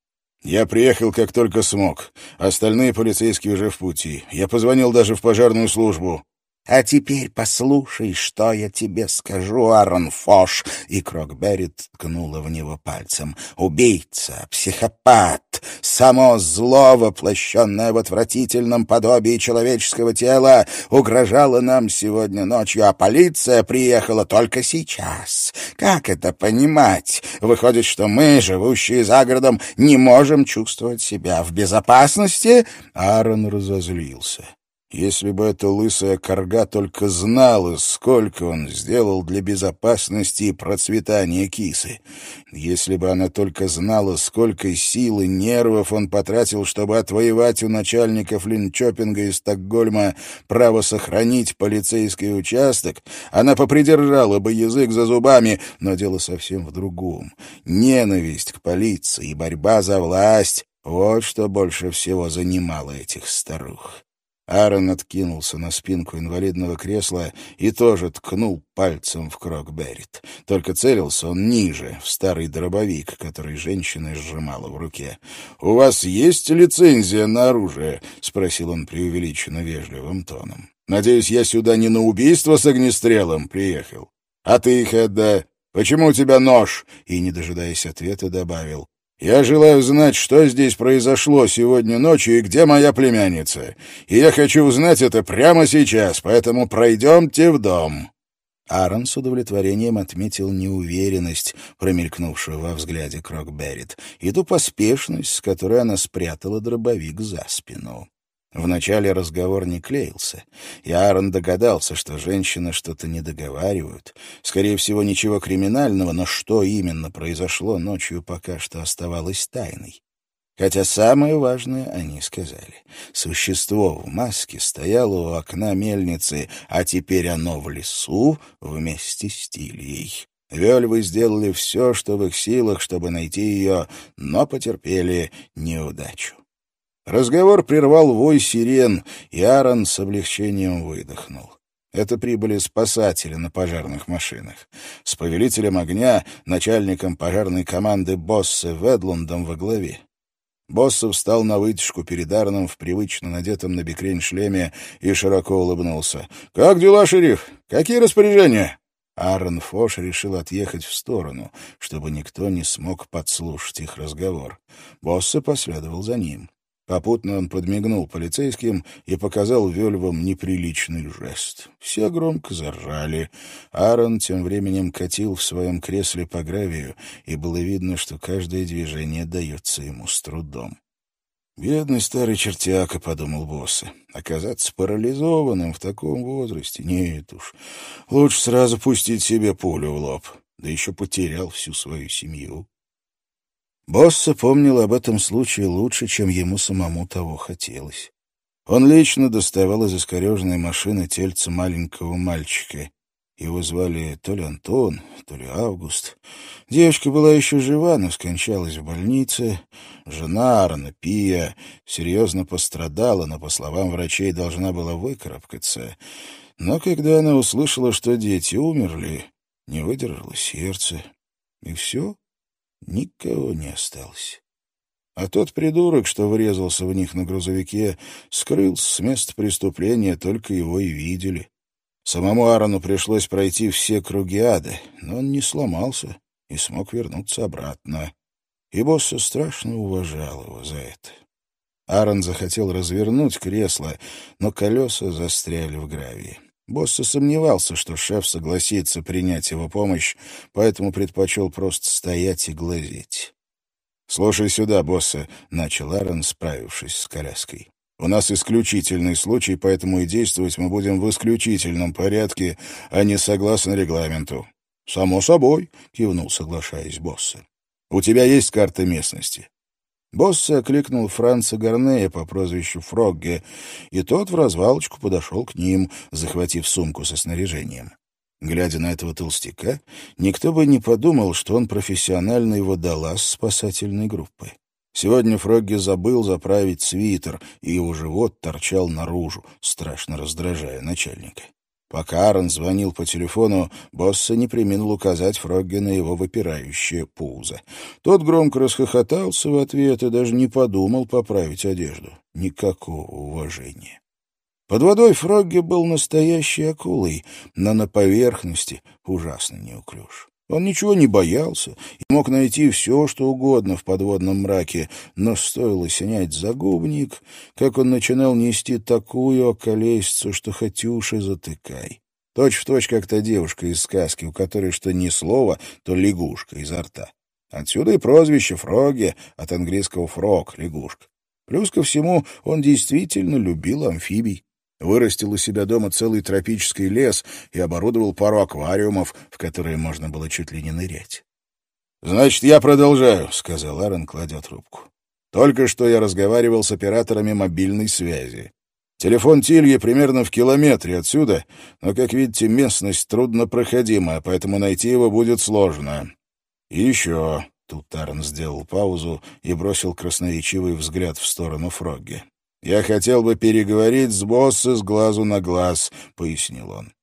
«Я приехал, как только смог. Остальные полицейские уже в пути. Я позвонил даже в пожарную службу. «А теперь послушай, что я тебе скажу, Аарон Фош!» И Крокберри ткнула в него пальцем. «Убийца, психопат, само зло, воплощенное в отвратительном подобии человеческого тела, угрожало нам сегодня ночью, а полиция приехала только сейчас. Как это понимать? Выходит, что мы, живущие за городом, не можем чувствовать себя в безопасности?» Аарон разозлился. Если бы эта лысая корга только знала, сколько он сделал для безопасности и процветания кисы. Если бы она только знала, сколько сил и нервов он потратил, чтобы отвоевать у начальников Линчопинга и Стокгольма право сохранить полицейский участок, она попридержала бы язык за зубами, но дело совсем в другом. Ненависть к полиции и борьба за власть — вот что больше всего занимало этих старух. Аарон откинулся на спинку инвалидного кресла и тоже ткнул пальцем в Крокберрит. Только целился он ниже, в старый дробовик, который женщина сжимала в руке. «У вас есть лицензия на оружие?» — спросил он преувеличенно вежливым тоном. «Надеюсь, я сюда не на убийство с огнестрелом приехал. А ты, Хэдда, почему у тебя нож?» И, не дожидаясь ответа, добавил. Я желаю знать, что здесь произошло сегодня ночью и где моя племянница. И я хочу узнать это прямо сейчас, поэтому пройдемте в дом». Аарон с удовлетворением отметил неуверенность, промелькнувшую во взгляде Крокберрит, и ту поспешность, с которой она спрятала дробовик за спину. Вначале разговор не клеился, и Аарон догадался, что женщины что-то не договаривают. Скорее всего, ничего криминального, но что именно произошло ночью, пока что оставалось тайной. Хотя самое важное они сказали. Существо в маске стояло у окна мельницы, а теперь оно в лесу вместе с Тильей. Вельвы сделали все, что в их силах, чтобы найти ее, но потерпели неудачу. Разговор прервал вой сирен, и Аарон с облегчением выдохнул. Это прибыли спасатели на пожарных машинах. С повелителем огня, начальником пожарной команды Босса Ведлундом во главе. Боссов встал на вытяжку перед Арном в привычно надетом на бекрень шлеме и широко улыбнулся. «Как дела, шериф? Какие распоряжения?» Аарон Фош решил отъехать в сторону, чтобы никто не смог подслушать их разговор. Боссе последовал за ним. Попутно он подмигнул полицейским и показал Вельвам неприличный жест. Все громко заржали. Аарон тем временем катил в своем кресле по гравию, и было видно, что каждое движение дается ему с трудом. «Бедный старый чертяка», — подумал босс. «Оказаться парализованным в таком возрасте? Нет уж. Лучше сразу пустить себе пулю в лоб. Да еще потерял всю свою семью». Босса помнил об этом случае лучше, чем ему самому того хотелось. Он лично доставал из искореженной машины тельце маленького мальчика. Его звали то ли Антон, то ли Август. Девочка была еще жива, но скончалась в больнице. Жена Арна Пия серьезно пострадала, но, по словам врачей, должна была выкарабкаться. Но когда она услышала, что дети умерли, не выдержало сердце. И все, Никого не осталось. А тот придурок, что врезался в них на грузовике, скрылся с места преступления, только его и видели. Самому Аарону пришлось пройти все круги ада, но он не сломался и смог вернуться обратно. И босса страшно уважал его за это. Аарон захотел развернуть кресло, но колеса застряли в гравии. Босса сомневался, что шеф согласится принять его помощь, поэтому предпочел просто стоять и глазеть. «Слушай сюда, босса», — начал Аарон, справившись с коляской. «У нас исключительный случай, поэтому и действовать мы будем в исключительном порядке, а не согласно регламенту». «Само собой», — кивнул, соглашаясь босса. «У тебя есть карта местности?» Босс окликнул Франца Гарнея по прозвищу Фрогге, и тот в развалочку подошел к ним, захватив сумку со снаряжением. Глядя на этого толстяка, никто бы не подумал, что он профессиональный водолаз спасательной группы. Сегодня Фрогги забыл заправить свитер, и его живот торчал наружу, страшно раздражая начальника. Пока Аарон звонил по телефону, босса не приминул указать Фрогге на его выпирающее пузо. Тот громко расхохотался в ответ и даже не подумал поправить одежду. Никакого уважения. Под водой Фрогге был настоящей акулой, но на поверхности ужасно неуклюж. Он ничего не боялся и мог найти все, что угодно в подводном мраке, но стоило снять загубник, как он начинал нести такую околесицу, что уши затыкай. Точь в точь, как та девушка из сказки, у которой что ни слова, то лягушка изо рта. Отсюда и прозвище Фроги, от английского «фрог» — лягушка. Плюс ко всему, он действительно любил амфибий вырастил у себя дома целый тропический лес и оборудовал пару аквариумов, в которые можно было чуть ли не нырять. «Значит, я продолжаю», — сказал Аарон, кладя трубку. «Только что я разговаривал с операторами мобильной связи. Телефон Тильи примерно в километре отсюда, но, как видите, местность труднопроходимая, поэтому найти его будет сложно. И еще...» Тут Тарн сделал паузу и бросил красноречивый взгляд в сторону Фрогги. «Я хотел бы переговорить с босса с глазу на глаз», — пояснил он.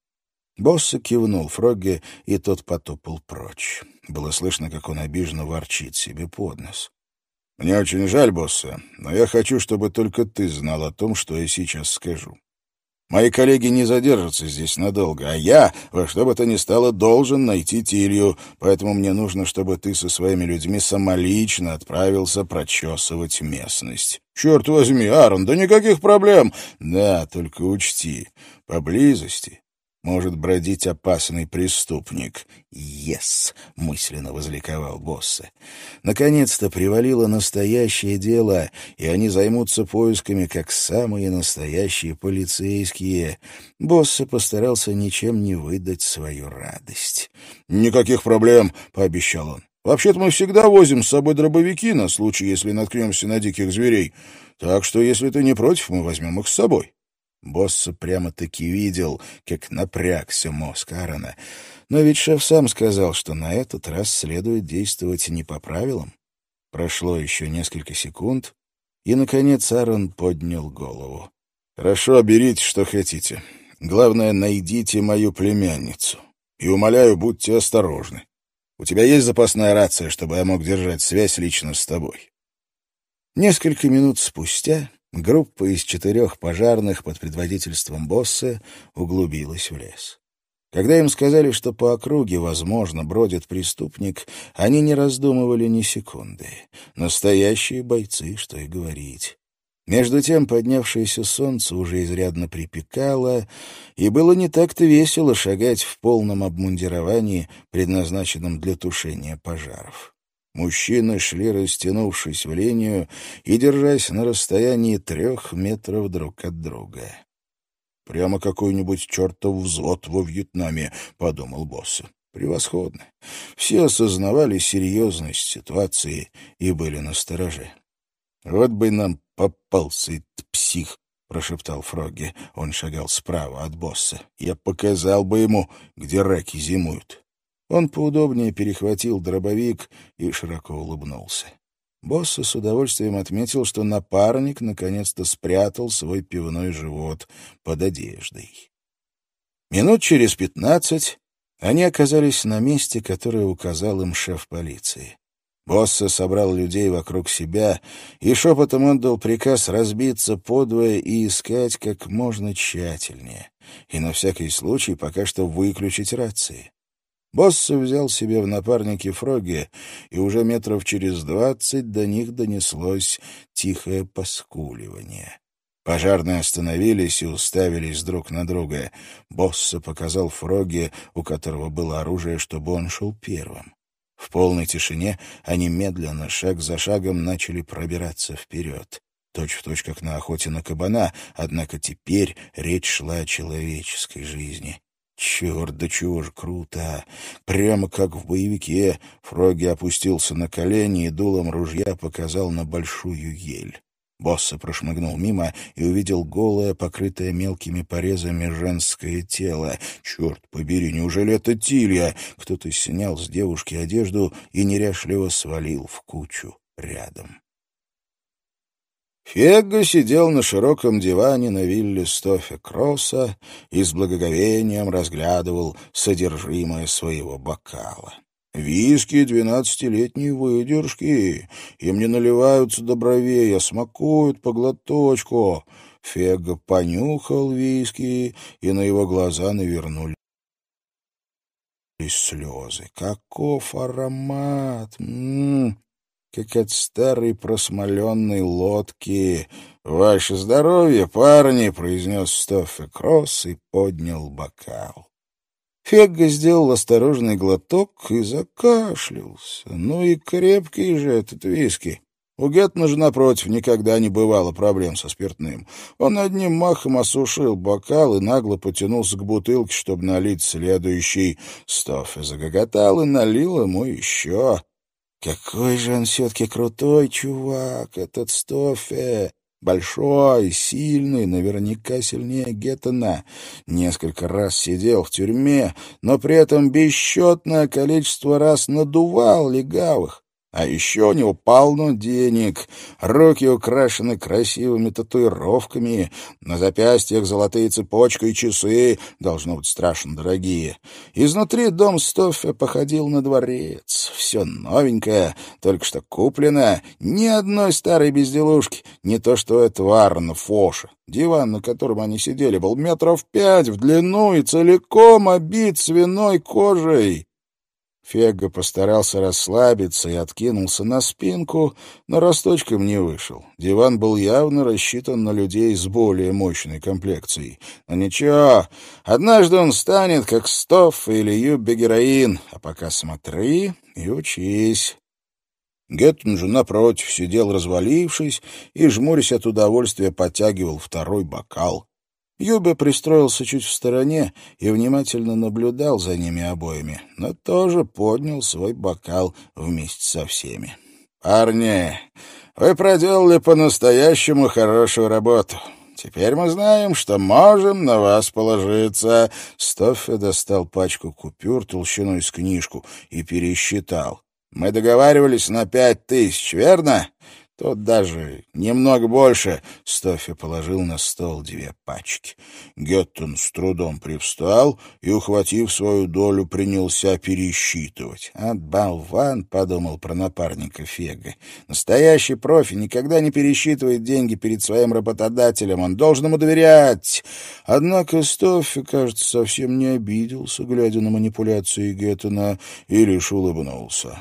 Босса кивнул Фрогге, и тот потопал прочь. Было слышно, как он обиженно ворчит себе под нос. «Мне очень жаль, босса, но я хочу, чтобы только ты знал о том, что я сейчас скажу. Мои коллеги не задержатся здесь надолго, а я, во что бы то ни стало, должен найти Тилью, поэтому мне нужно, чтобы ты со своими людьми самолично отправился прочесывать местность. Черт возьми, Аарон, да никаких проблем. Да, только учти, поблизости может бродить опасный преступник. «Ес!» — мысленно возликовал босса. Наконец-то привалило настоящее дело, и они займутся поисками, как самые настоящие полицейские. Босса постарался ничем не выдать свою радость. «Никаких проблем!» — пообещал он. «Вообще-то мы всегда возим с собой дробовики на случай, если наткнемся на диких зверей. Так что, если ты не против, мы возьмем их с собой». Босса прямо-таки видел, как напрягся мозг Аарона. Но ведь шеф сам сказал, что на этот раз следует действовать не по правилам. Прошло еще несколько секунд, и, наконец, Аарон поднял голову. «Хорошо, берите, что хотите. Главное, найдите мою племянницу. И, умоляю, будьте осторожны. У тебя есть запасная рация, чтобы я мог держать связь лично с тобой?» Несколько минут спустя Группа из четырех пожарных под предводительством босса углубилась в лес. Когда им сказали, что по округе, возможно, бродит преступник, они не раздумывали ни секунды. Настоящие бойцы, что и говорить. Между тем поднявшееся солнце уже изрядно припекало, и было не так-то весело шагать в полном обмундировании, предназначенном для тушения пожаров. Мужчины шли, растянувшись в линию и держась на расстоянии трех метров друг от друга. «Прямо какой-нибудь чертов взвод во Вьетнаме», — подумал босс. «Превосходно. Все осознавали серьезность ситуации и были настороже. Вот бы нам попался этот псих», — прошептал Фрогги. Он шагал справа от босса. «Я показал бы ему, где раки зимуют». Он поудобнее перехватил дробовик и широко улыбнулся. Босс с удовольствием отметил, что напарник наконец-то спрятал свой пивной живот под одеждой. Минут через пятнадцать они оказались на месте, которое указал им шеф полиции. Босса собрал людей вокруг себя и шепотом отдал приказ разбиться подвое и искать как можно тщательнее, и на всякий случай пока что выключить рации. Босса взял себе в напарники Фроги, и уже метров через двадцать до них донеслось тихое поскуливание. Пожарные остановились и уставились друг на друга. Босса показал Фроги, у которого было оружие, чтобы он шел первым. В полной тишине они медленно, шаг за шагом, начали пробираться вперед. Точь в точь, как на охоте на кабана, однако теперь речь шла о человеческой жизни. Черт, да чего ж круто! Прямо как в боевике. Фроги опустился на колени и дулом ружья показал на большую ель. Босса прошмыгнул мимо и увидел голое, покрытое мелкими порезами женское тело. Черт побери, неужели это Тилья? Кто-то снял с девушки одежду и неряшливо свалил в кучу рядом. Фегго сидел на широком диване на вилле Стофе Кросса и с благоговением разглядывал содержимое своего бокала. Виски двенадцатилетней выдержки. Им не наливаются до бровей, а смакуют по глоточку. Фега понюхал виски, и на его глаза навернулись слезы. Каков аромат! М -м -м как от старой просмоленной лодки. «Ваше здоровье, парни!» — произнес Стоффе Кросс и поднял бокал. Фегга сделал осторожный глоток и закашлялся. Ну и крепкий же этот виски. У Геттна же, напротив, никогда не бывало проблем со спиртным. Он одним махом осушил бокал и нагло потянулся к бутылке, чтобы налить следующий. Стоффе загоготал и налил ему еще. Какой же он все-таки крутой чувак, этот Стофе! Большой, сильный, наверняка сильнее Геттона. Несколько раз сидел в тюрьме, но при этом бесчетное количество раз надувал легавых. А еще у него полно денег, руки украшены красивыми татуировками, на запястьях золотые цепочки и часы, должно быть страшно дорогие. Изнутри дом Стоффе походил на дворец. Все новенькое, только что куплено, ни одной старой безделушки, не то что это Варна Фоша. Диван, на котором они сидели, был метров пять в длину и целиком обит свиной кожей. Фега постарался расслабиться и откинулся на спинку, но росточком не вышел. Диван был явно рассчитан на людей с более мощной комплекцией. Но ничего, однажды он станет как Стофф или Юбби Героин, а пока смотри и учись. Геттон же, напротив, сидел развалившись и, жмурясь от удовольствия, подтягивал второй бокал. Юбе пристроился чуть в стороне и внимательно наблюдал за ними обоими, но тоже поднял свой бокал вместе со всеми. «Парни, вы проделали по-настоящему хорошую работу. Теперь мы знаем, что можем на вас положиться». Стоффе достал пачку купюр толщиной с книжку и пересчитал. «Мы договаривались на пять тысяч, верно? Тут даже немного больше. Стофи положил на стол две пачки. Геттон с трудом привстал и, ухватив свою долю, принялся пересчитывать. «От болван», — подумал про напарника Фега. «Настоящий профи никогда не пересчитывает деньги перед своим работодателем. Он должен ему доверять». Однако Стофи, кажется, совсем не обиделся, глядя на манипуляции Геттона, и лишь улыбнулся.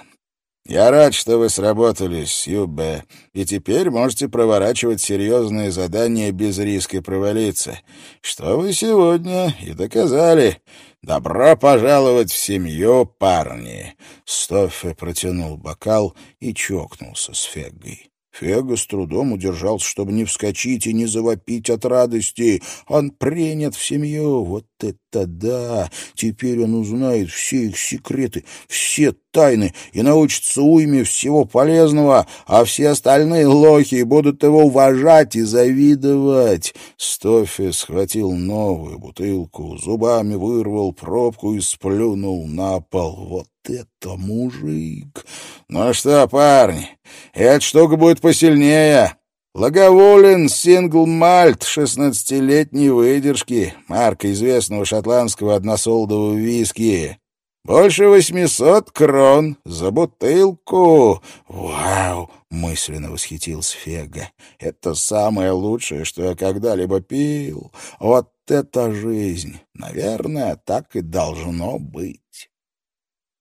Я рад, что вы сработались, Юбе, и теперь можете проворачивать серьезные задания без риска провалиться. Что вы сегодня и доказали. Добро пожаловать в семью, парни!» Стоффе протянул бокал и чокнулся с Феггой. Фега с трудом удержался, чтобы не вскочить и не завопить от радости. Он принят в семью. Вот это да! Теперь он узнает все их секреты, все тайны и научится уйме всего полезного, а все остальные лохи будут его уважать и завидовать. Стофи схватил новую бутылку, зубами вырвал пробку и сплюнул на пол. Вот это мужик! Ну что, парни, эта штука будет посильнее. Лаговолин Сингл Мальт шестнадцатилетней выдержки, марка известного шотландского односолдового виски. Больше восьмисот крон за бутылку. Вау! Мысленно восхитился Фега. Это самое лучшее, что я когда-либо пил. Вот это жизнь! Наверное, так и должно быть.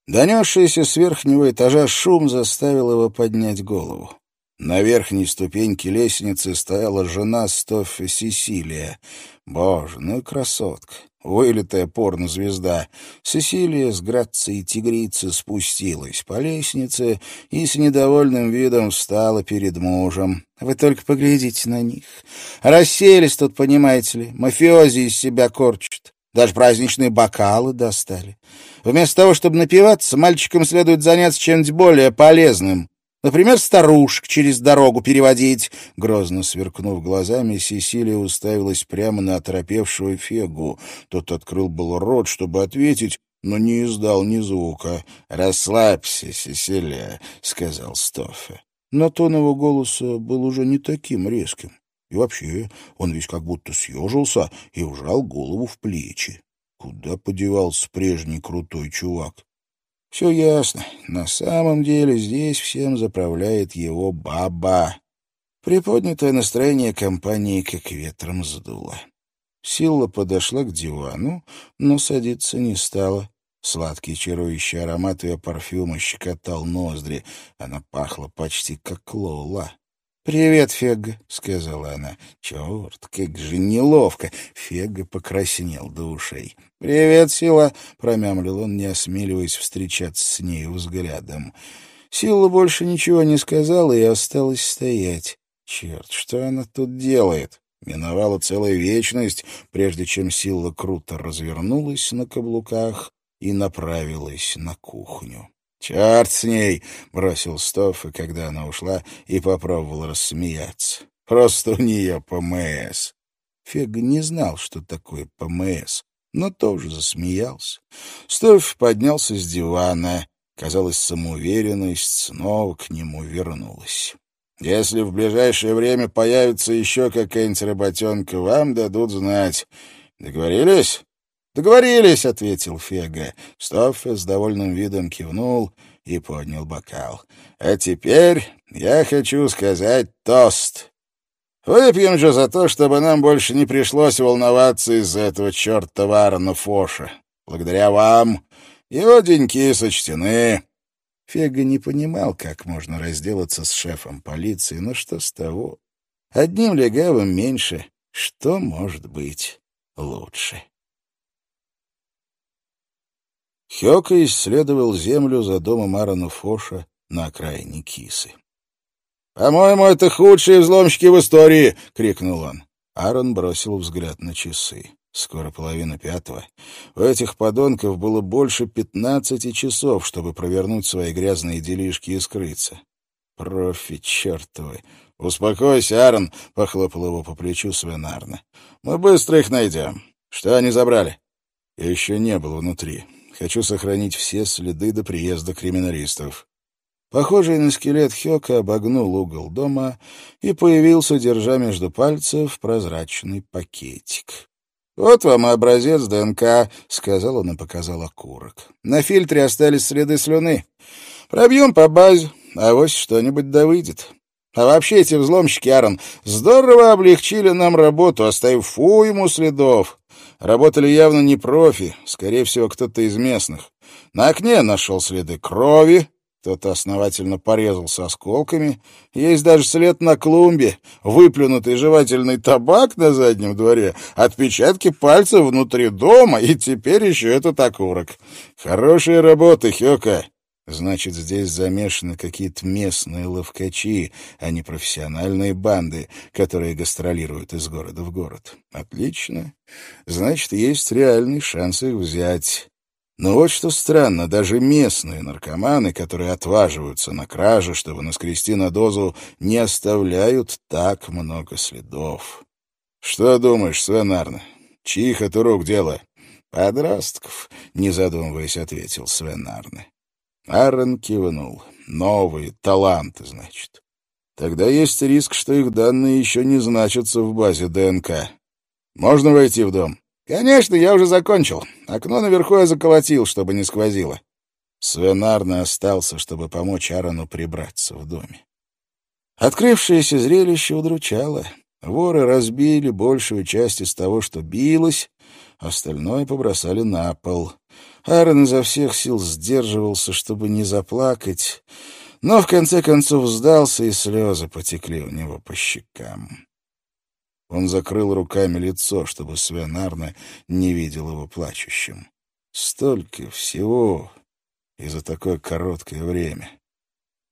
Донесшийся с верхнего этажа шум заставил его поднять голову. На верхней ступеньке лестницы стояла жена Стоффи Сесилия. Боже, ну и красотка, вылитая порнозвезда. Сесилия с грацией тигрицы спустилась по лестнице и с недовольным видом встала перед мужем. «Вы только поглядите на них. Расселись тут, понимаете ли, мафиози из себя корчат. Даже праздничные бокалы достали. Вместо того, чтобы напиваться, мальчикам следует заняться чем-нибудь более полезным. Например, старушек через дорогу переводить. Грозно сверкнув глазами, Сесилия уставилась прямо на оторопевшую Фегу. Тот открыл был рот, чтобы ответить, но не издал ни звука. «Расслабься, Сесилия», — сказал Стоффе. Но тон его голоса был уже не таким резким. И вообще, он весь как будто съежился и ужал голову в плечи. Куда подевался прежний крутой чувак? Все ясно. На самом деле здесь всем заправляет его баба. Приподнятое настроение компании как ветром сдуло. Силла подошла к дивану, но садиться не стала. Сладкий чарующий аромат ее парфюма щекотал ноздри. Она пахла почти как Лола. «Привет, Фега», — сказала она. «Черт, как же неловко!» Фега покраснел до ушей. «Привет, Сила!» — промямлил он, не осмеливаясь встречаться с ней взглядом. Сила больше ничего не сказала и осталась стоять. Черт, что она тут делает? Миновала целая вечность, прежде чем Сила круто развернулась на каблуках и направилась на кухню. «Черт с ней!» — бросил Стофф, когда она ушла, и попробовал рассмеяться. «Просто у нее ПМС». Фега не знал, что такое ПМС, но тоже засмеялся. Стофф поднялся с дивана. Казалось, самоуверенность снова к нему вернулась. «Если в ближайшее время появится еще какая-нибудь работенка, вам дадут знать. Договорились?» «Договорились», — ответил Фега. Стоффе с довольным видом кивнул и поднял бокал. «А теперь я хочу сказать тост. Выпьем же за то, чтобы нам больше не пришлось волноваться из-за этого чертова Арна Фоша. Благодаря вам его деньки сочтены». Фега не понимал, как можно разделаться с шефом полиции, но что с того? Одним легавым меньше. Что может быть лучше? Хёка исследовал землю за домом Аарона Фоша на окраине Кисы. «По-моему, это худшие взломщики в истории!» — крикнул он. Аарон бросил взгляд на часы. Скоро половина пятого. У этих подонков было больше пятнадцати часов, чтобы провернуть свои грязные делишки и скрыться. Профи чертовы. «Успокойся, Аарон!» — похлопал его по плечу Свен Арна. «Мы быстро их найдем. Что они забрали?» «Я еще не был внутри. Хочу сохранить все следы до приезда криминалистов. Похожий на скелет Хёка обогнул угол дома и появился, держа между пальцев прозрачный пакетик. «Вот вам образец ДНК», — сказал он и показал окурок. «На фильтре остались следы слюны. Пробьем по базе, а вось что-нибудь да выйдет. А вообще эти взломщики, Аарон, здорово облегчили нам работу, оставив фу ему следов. Работали явно не профи, скорее всего, кто-то из местных. На окне нашел следы крови, кто-то основательно порезался осколками. Есть даже след на клумбе, выплюнутый жевательный табак на заднем дворе, отпечатки пальцев внутри дома и теперь еще этот окурок. Хорошая работа, Хёка. Значит, здесь замешаны какие-то местные ловкачи, а не профессиональные банды, которые гастролируют из города в город. Отлично. Значит, есть реальный шанс их взять. Но вот что странно, даже местные наркоманы, которые отваживаются на кражи, чтобы наскрести на дозу, не оставляют так много следов. Что думаешь, Свен Арне? Чьих это рук дело? Подростков, не задумываясь, ответил Свен Арне. Аарон кивнул. Новые таланты, значит. Тогда есть риск, что их данные еще не значатся в базе ДНК. Можно войти в дом? «Конечно, я уже закончил. Окно наверху я заколотил, чтобы не сквозило». Свен остался, чтобы помочь Аарону прибраться в доме. Открывшееся зрелище удручало. Воры разбили большую часть из того, что билось, остальное побросали на пол. Аарон изо всех сил сдерживался, чтобы не заплакать, но в конце концов сдался, и слезы потекли у него по щекам. Он закрыл руками лицо, чтобы Свен не видел его плачущим. Столько всего и за такое короткое время.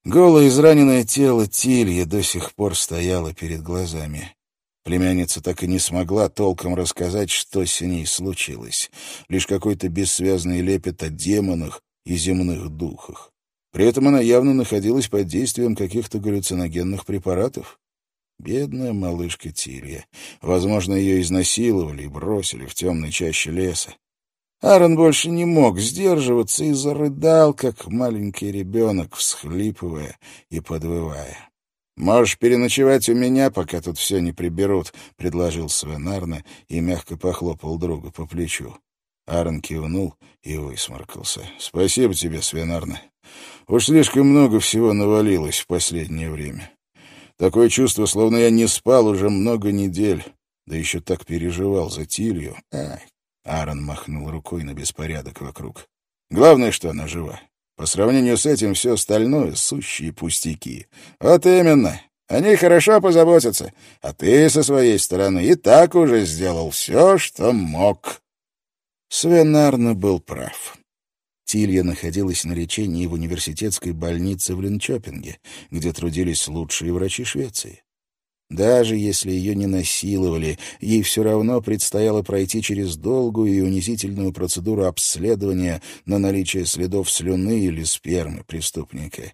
Голое израненное тело Тильи до сих пор стояло перед глазами. Племянница так и не смогла толком рассказать, что с ней случилось. Лишь какой-то бессвязный лепет о демонах и земных духах. При этом она явно находилась под действием каких-то галлюциногенных препаратов. Бедная малышка Тилья. Возможно, ее изнасиловали и бросили в темной чаще леса. Аарон больше не мог сдерживаться и зарыдал, как маленький ребенок, всхлипывая и подвывая. «Можешь переночевать у меня, пока тут все не приберут», — предложил Свен и мягко похлопал друга по плечу. Аарон кивнул и высморкался. «Спасибо тебе, Свен Уж слишком много всего навалилось в последнее время. Такое чувство, словно я не спал уже много недель, да еще так переживал за Тилью. Ай, Аарон махнул рукой на беспорядок вокруг. Главное, что она жива. По сравнению с этим все остальное — сущие пустяки. Вот именно. Они хорошо позаботятся. А ты со своей стороны и так уже сделал все, что мог. Свен Арно был прав. Тилья находилась на лечении в университетской больнице в Линчопинге, где трудились лучшие врачи Швеции. Даже если ее не насиловали, ей все равно предстояло пройти через долгую и унизительную процедуру обследования на наличие следов слюны или спермы преступника.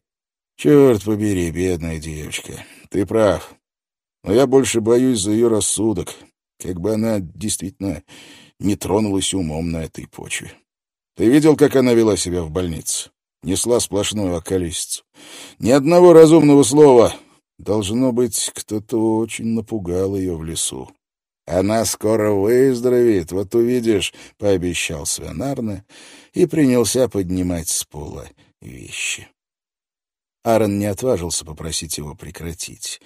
Черт побери, бедная девочка, ты прав. Но я больше боюсь за ее рассудок, как бы она действительно не тронулась умом на этой почве. Ты видел, как она вела себя в больнице? Несла сплошную околесицу. Ни одного разумного слова. Должно быть, кто-то очень напугал ее в лесу. «Она скоро выздоровеет, вот увидишь», — пообещал Свенарне и принялся поднимать с пола вещи. Аарон не отважился попросить его прекратить.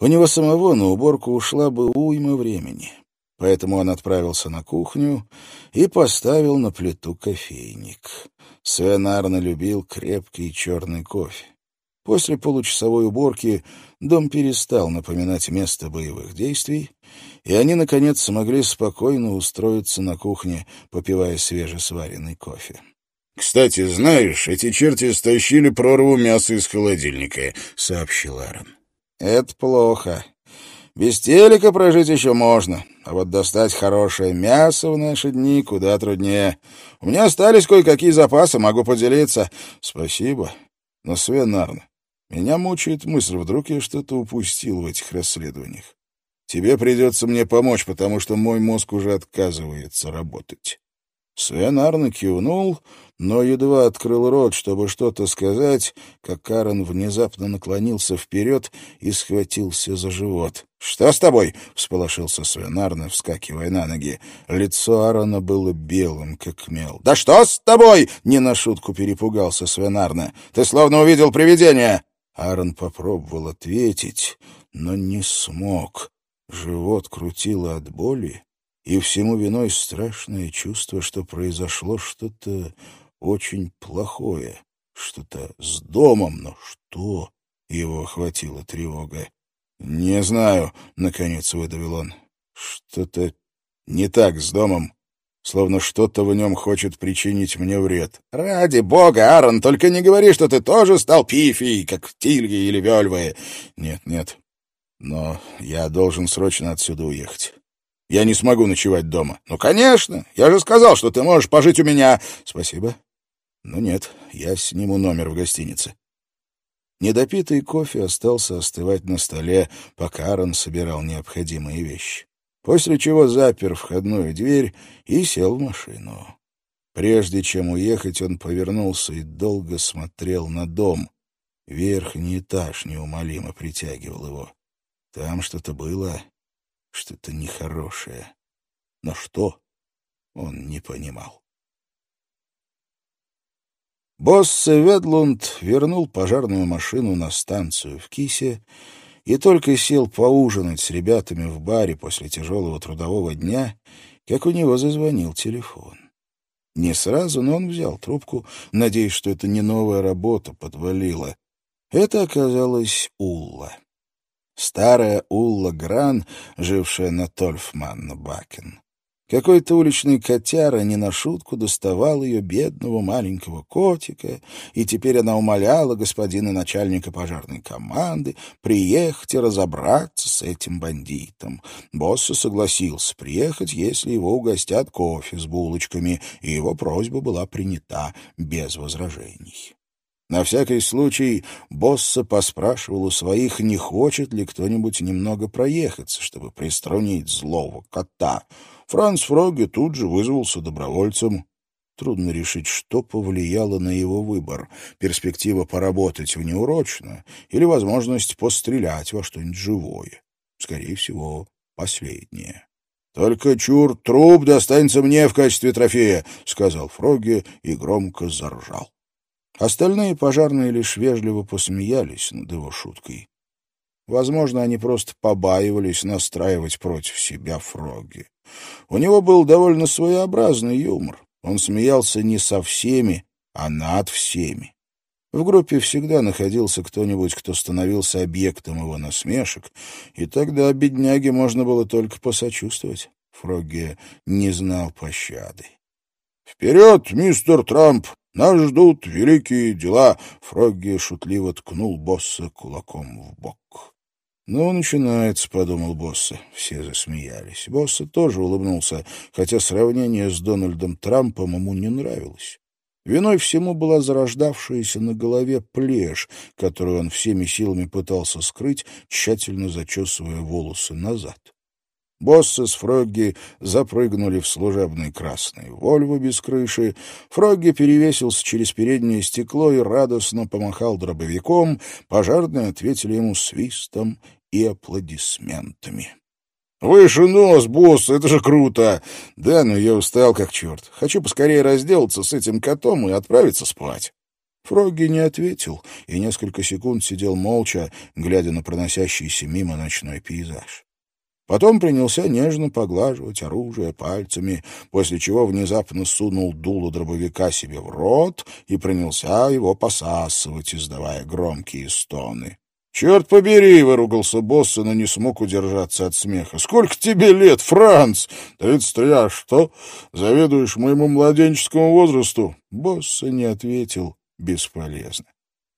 У него самого на уборку ушла бы уйма времени. Поэтому он отправился на кухню и поставил на плиту кофейник. Свен Арно любил крепкий черный кофе. После получасовой уборки дом перестал напоминать место боевых действий, и они, наконец, смогли спокойно устроиться на кухне, попивая свежесваренный кофе. «Кстати, знаешь, эти черти стащили прорву мяса из холодильника», — сообщил Аарон. «Это плохо. Без телека прожить еще можно, а вот достать хорошее мясо в наши дни куда труднее. У меня остались кое-какие запасы, могу поделиться. Спасибо. Но, Свен меня мучает мысль, вдруг я что-то упустил в этих расследованиях. Тебе придется мне помочь, потому что мой мозг уже отказывается работать. Свен Арне кивнул, но едва открыл рот, чтобы что-то сказать, как Карен внезапно наклонился вперед и схватился за живот. «Что с тобой?» — всполошился Свен Арне, вскакивая на ноги. Лицо Аарона было белым, как мел. «Да что с тобой?» — не на шутку перепугался Свен Арне. «Ты словно увидел привидение!» Аарон попробовал ответить, но не смог. Живот крутило от боли, и всему виной страшное чувство, что произошло что-то очень плохое, что-то с домом, но что? Его охватила тревога. «Не знаю», — наконец выдавил он. «Что-то не так с домом, словно что-то в нем хочет причинить мне вред». «Ради бога, Аарон, только не говори, что ты тоже стал пифией, как Тильги или Вельвы». «Нет, нет, но я должен срочно отсюда уехать. Я не смогу ночевать дома. Ну, конечно. Я же сказал, что ты можешь пожить у меня. Спасибо. Но нет, я сниму номер в гостинице. Недопитый кофе остался остывать на столе, пока Аарон собирал необходимые вещи. После чего запер входную дверь и сел в машину. Прежде чем уехать, он повернулся и долго смотрел на дом. Верхний этаж неумолимо притягивал его. Там что-то было, что-то нехорошее. Но что, он не понимал. Боссе Ведлунд вернул пожарную машину на станцию в Кисе и только сел поужинать с ребятами в баре после тяжелого трудового дня, как у него зазвонил телефон. Не сразу, но он взял трубку, надеясь, что это не новая работа подвалила. Это оказалась Улла. Старая Улла Гран, жившая на Тольфманна-Бакен. Какой-то уличный котяра не на шутку доставал ее бедного маленького котика, и теперь она умоляла господина начальника пожарной команды приехать и разобраться с этим бандитом. Босс согласился приехать, если его угостят кофе с булочками, и его просьба была принята без возражений. На всякий случай босса поспрашивал у своих, не хочет ли кто-нибудь немного проехаться, чтобы приструнить злого кота. Франц Фроге тут же вызвался добровольцем. Трудно решить, что повлияло на его выбор. Перспектива поработать внеурочно или возможность пострелять во что-нибудь живое. Скорее всего, последнее. «Только чур труп достанется мне в качестве трофея», — сказал Фроге и громко заржал. Остальные пожарные лишь вежливо посмеялись над его шуткой. Возможно, они просто побаивались настраивать против себя Фроги. У него был довольно своеобразный юмор. Он смеялся не со всеми, а над всеми. В группе всегда находился кто-нибудь, кто становился объектом его насмешек, и тогда бедняге можно было только посочувствовать. Фрогги не знал пощады. «Вперед, мистер Трамп! Нас ждут великие дела!» Фрогги шутливо ткнул босса кулаком в бок. «Ну, начинается», — подумал Босса. Все засмеялись. Босса тоже улыбнулся, хотя сравнение с Дональдом Трампом ему не нравилось. Виной всему была зарождавшаяся на голове плешь, которую он всеми силами пытался скрыть, тщательно зачесывая волосы назад. Боссы с Фрогги запрыгнули в служебный красный «Вольво» без крыши. Фрогги перевесился через переднее стекло и радостно помахал дробовиком. Пожарные ответили ему свистом и аплодисментами. «Выше нос, босс, это же круто!» «Да, но я устал как черт. Хочу поскорее разделаться с этим котом и отправиться спать». Фрогги не ответил и несколько секунд сидел молча, глядя на проносящийся мимо ночной пейзаж. Потом принялся нежно поглаживать оружие пальцами, после чего внезапно сунул дуло дробовика себе в рот и принялся его посасывать, издавая громкие стоны. «Черт побери!» — выругался босс, но не смог удержаться от смеха. «Сколько тебе лет, Франц?» «Тридцать три, а что? Заведуешь моему младенческому возрасту?» Босса не ответил. Бесполезно.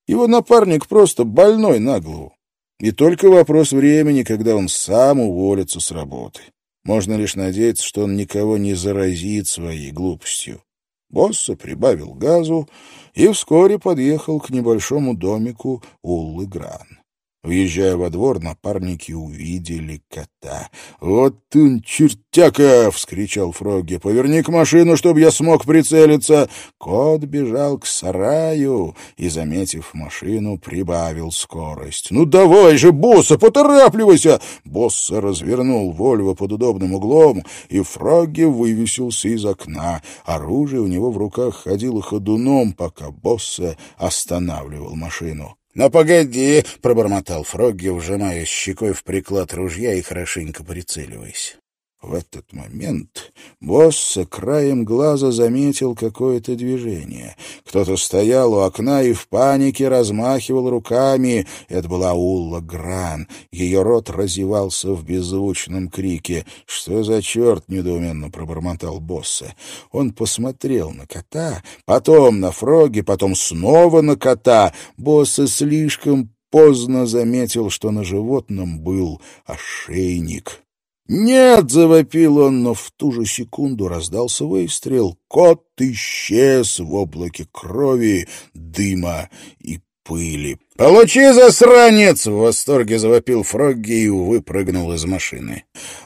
Его напарник просто больной на голову. И только вопрос времени, когда он сам уволится с работы. Можно лишь надеяться, что он никого не заразит своей глупостью. Босса прибавил газу и вскоре подъехал к небольшому домику Уллы Гран. Въезжая во двор, напарники увидели кота. «Вот он, чертяка!» — вскричал Фрогги. «Поверни к машину, чтобы я смог прицелиться!» Кот бежал к сараю и, заметив машину, прибавил скорость. «Ну давай же, босса, поторапливайся!» Босса развернул Вольво под удобным углом, и Фрогги вывесился из окна. Оружие у него в руках ходило ходуном, пока босса останавливал машину. «Ну, погоди!» — пробормотал Фрогги, вжимая щекой в приклад ружья и хорошенько прицеливаясь. В этот момент Босса краем глаза заметил какое-то движение. Кто-то стоял у окна и в панике размахивал руками. Это была Улла Гран. Ее рот разевался в беззвучном крике. «Что за черт?» — недоуменно пробормотал Босса. Он посмотрел на кота, потом на Фроги, потом снова на кота. Босса слишком поздно заметил, что на животном был ошейник. «Нет!» — завопил он, но в ту же секунду раздался выстрел. Кот исчез в облаке крови, дыма и пыли. «Получи, засранец!» — в восторге завопил Фрогги и выпрыгнул из машины.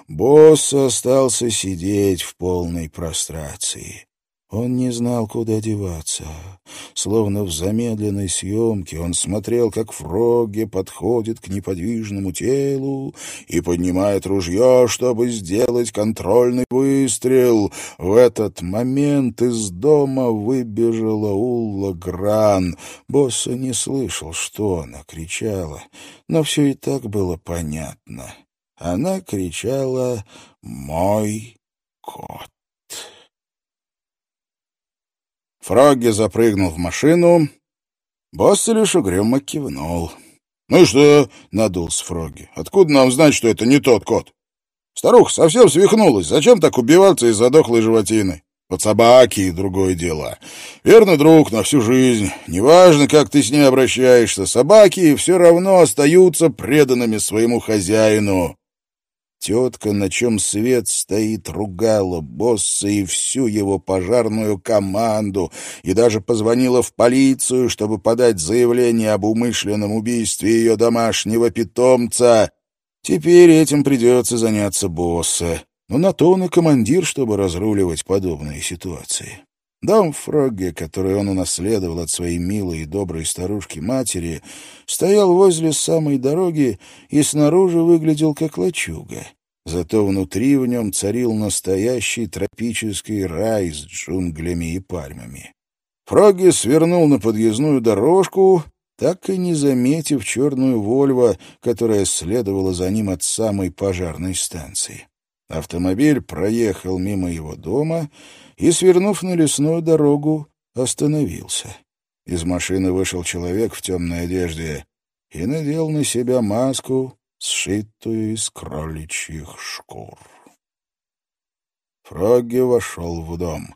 Босс остался сидеть в полной прострации. Он не знал, куда деваться. Словно в замедленной съемке он смотрел, как Фрогги подходит к неподвижному телу и поднимает ружье, чтобы сделать контрольный выстрел. В этот момент из дома выбежала Улла Гран. Босса не слышал, что она кричала, но все и так было понятно. Она кричала «Мой кот». Фрогги запрыгнул в машину. Босс лишь угрюмо кивнул. «Ну и что?» — надулся Фрогги. «Откуда нам знать, что это не тот кот? Старуха совсем свихнулась. Зачем так убиваться из-за дохлой животины? Под собаки и другое дело. Верный друг на всю жизнь. Неважно, как ты с ней обращаешься, собаки все равно остаются преданными своему хозяину. Тетка, на чем свет стоит, ругала босса и всю его пожарную команду, и даже позвонила в полицию, чтобы подать заявление об умышленном убийстве ее домашнего питомца. Теперь этим придется заняться босса. Но на то он и командир, чтобы разруливать подобные ситуации. Дом Фрогге, который он унаследовал от своей милой и доброй старушки-матери, стоял возле самой дороги и снаружи выглядел как лачуга. Зато внутри в нем царил настоящий тропический рай с джунглями и пальмами. Фрогги свернул на подъездную дорожку, так и не заметив черную «Вольво», которая следовала за ним от самой пожарной станции. Автомобиль проехал мимо его дома и, свернув на лесную дорогу, остановился. Из машины вышел человек в темной одежде и надел на себя маску, сшитую из кроличьих шкур. Фрогги вошел в дом.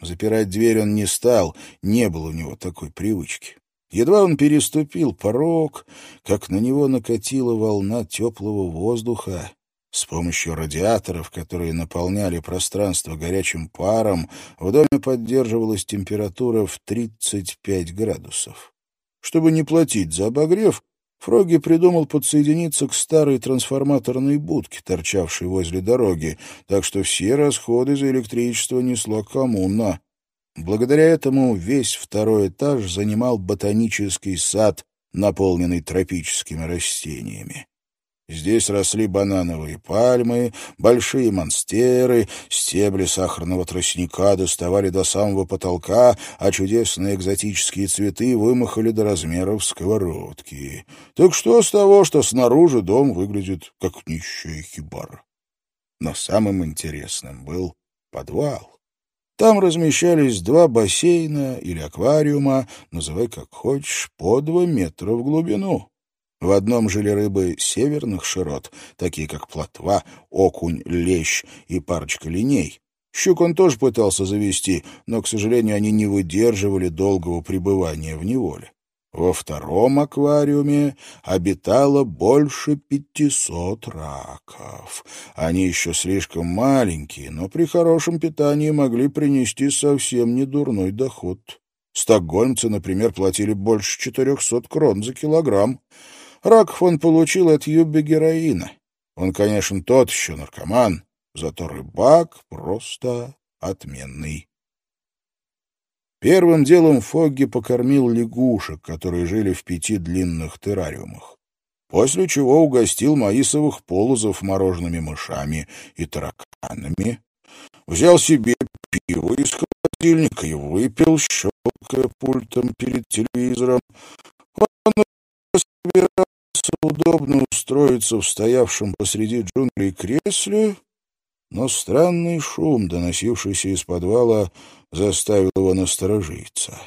Запирать дверь он не стал, не было у него такой привычки. Едва он переступил порог, как на него накатила волна теплого воздуха, с помощью радиаторов, которые наполняли пространство горячим паром, в доме поддерживалась температура в 35 градусов. Чтобы не платить за обогрев, Фроги придумал подсоединиться к старой трансформаторной будке, торчавшей возле дороги, так что все расходы за электричество несла коммуна. Благодаря этому весь второй этаж занимал ботанический сад, наполненный тропическими растениями. Здесь росли банановые пальмы, большие монстеры, стебли сахарного тростника доставали до самого потолка, а чудесные экзотические цветы вымахали до размеров сковородки. Так что с того, что снаружи дом выглядит как нищая хибара? Но самым интересным был подвал. Там размещались два бассейна или аквариума, называй как хочешь, по два метра в глубину. В одном жили рыбы северных широт, такие как плотва, окунь, лещ и парочка линей. Щук он тоже пытался завести, но, к сожалению, они не выдерживали долгого пребывания в неволе. Во втором аквариуме обитало больше пятисот раков. Они еще слишком маленькие, но при хорошем питании могли принести совсем недурной доход. Стокгольмцы, например, платили больше четырехсот крон за килограмм. Раков он получил от Юбби героина. Он, конечно, тот еще наркоман, зато рыбак просто отменный. Первым делом Фогги покормил лягушек, которые жили в пяти длинных террариумах. После чего угостил маисовых полозов мороженными мышами и тараканами. Взял себе пиво из холодильника и выпил, щелкая пультом перед телевизором. Он собирался удобно устроиться в стоявшем посреди джунглей кресле, но странный шум, доносившийся из подвала, заставил его насторожиться.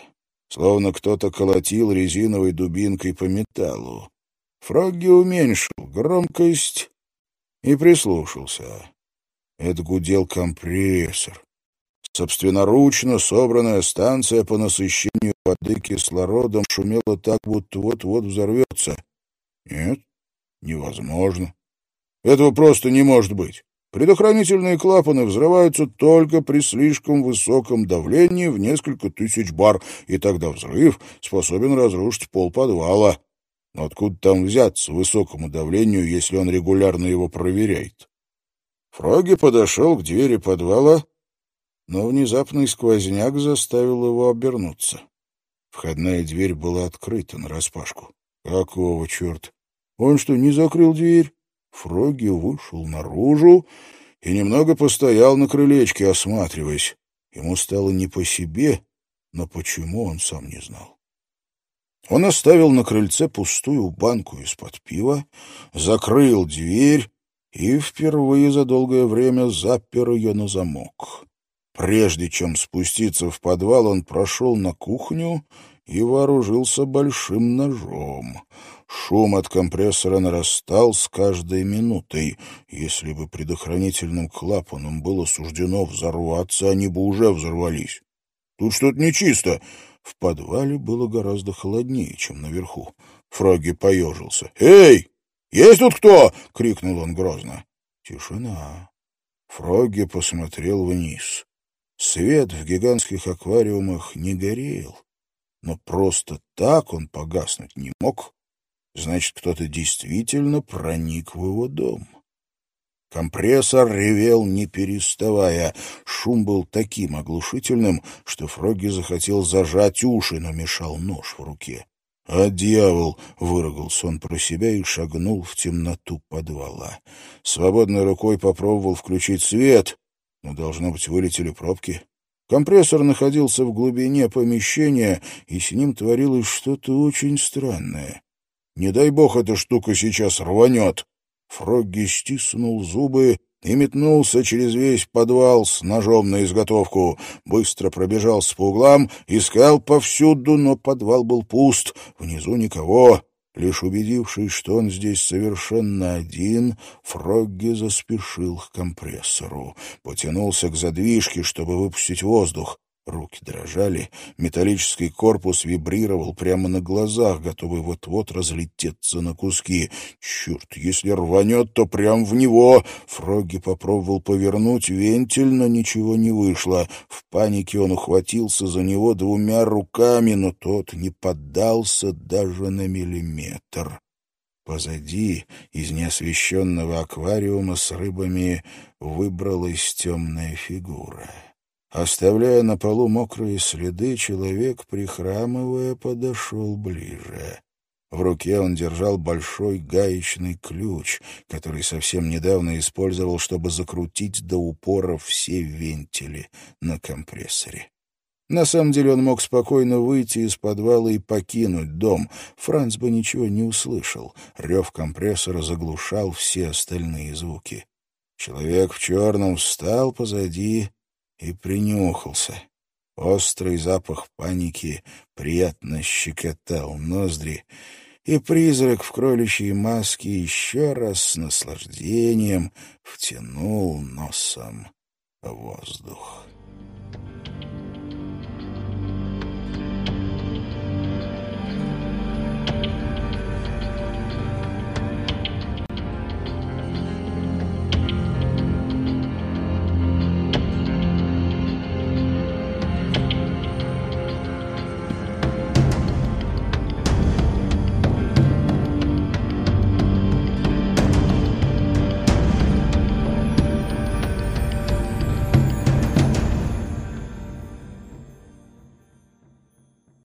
Словно кто-то колотил резиновой дубинкой по металлу. Фрогги уменьшил громкость и прислушался. Это гудел компрессор. Собственноручно собранная станция по насыщению воды кислородом шумела так, будто вот-вот взорвется. Нет, невозможно. Этого просто не может быть. Предохранительные клапаны взрываются только при слишком высоком давлении в несколько тысяч бар, и тогда взрыв способен разрушить пол подвала. Но откуда там взяться высокому давлению, если он регулярно его проверяет? Фроги подошел к двери подвала, но внезапный сквозняк заставил его обернуться. Входная дверь была открыта нараспашку. Какого черта? Он что, не закрыл дверь? Фроги вышел наружу и немного постоял на крылечке, осматриваясь. Ему стало не по себе, но почему он сам не знал. Он оставил на крыльце пустую банку из-под пива, закрыл дверь и впервые за долгое время запер ее на замок. Прежде чем спуститься в подвал, он прошел на кухню и вооружился большим ножом. Шум от компрессора нарастал с каждой минутой. Если бы предохранительным клапаном было суждено взорваться, они бы уже взорвались. Тут что-то нечисто. В подвале было гораздо холоднее, чем наверху. Фроги поежился. «Эй, есть тут кто?» — крикнул он грозно. Тишина. Фроги посмотрел вниз. Свет в гигантских аквариумах не горел, но просто так он погаснуть не мог. Значит, кто-то действительно проник в его дом. Компрессор ревел, не переставая. Шум был таким оглушительным, что Фроги захотел зажать уши, но мешал нож в руке. «А дьявол!» — выругался он про себя и шагнул в темноту подвала. Свободной рукой попробовал включить свет, но, должно быть, вылетели пробки. Компрессор находился в глубине помещения, и с ним творилось что-то очень странное. Не дай бог эта штука сейчас рванет. Фрогги стиснул зубы и метнулся через весь подвал с ножом на изготовку. Быстро пробежался по углам, искал повсюду, но подвал был пуст, внизу никого. Лишь убедившись, что он здесь совершенно один, Фрогги заспешил к компрессору. Потянулся к задвижке, чтобы выпустить воздух. Руки дрожали, металлический корпус вибрировал прямо на глазах, готовый вот-вот разлететься на куски. Черт, если рванет, то прям в него! Фрогги попробовал повернуть вентиль, но ничего не вышло. В панике он ухватился за него двумя руками, но тот не поддался даже на миллиметр. Позади, из неосвещенного аквариума с рыбами, выбралась темная фигура. Оставляя на полу мокрые следы, человек, прихрамывая, подошел ближе. В руке он держал большой гаечный ключ, который совсем недавно использовал, чтобы закрутить до упора все вентили на компрессоре. На самом деле он мог спокойно выйти из подвала и покинуть дом. Франц бы ничего не услышал. Рев компрессора заглушал все остальные звуки. Человек в черном встал позади и принюхался. Острый запах паники приятно щекотал ноздри, и призрак в кроличьей маске еще раз с наслаждением втянул носом воздух.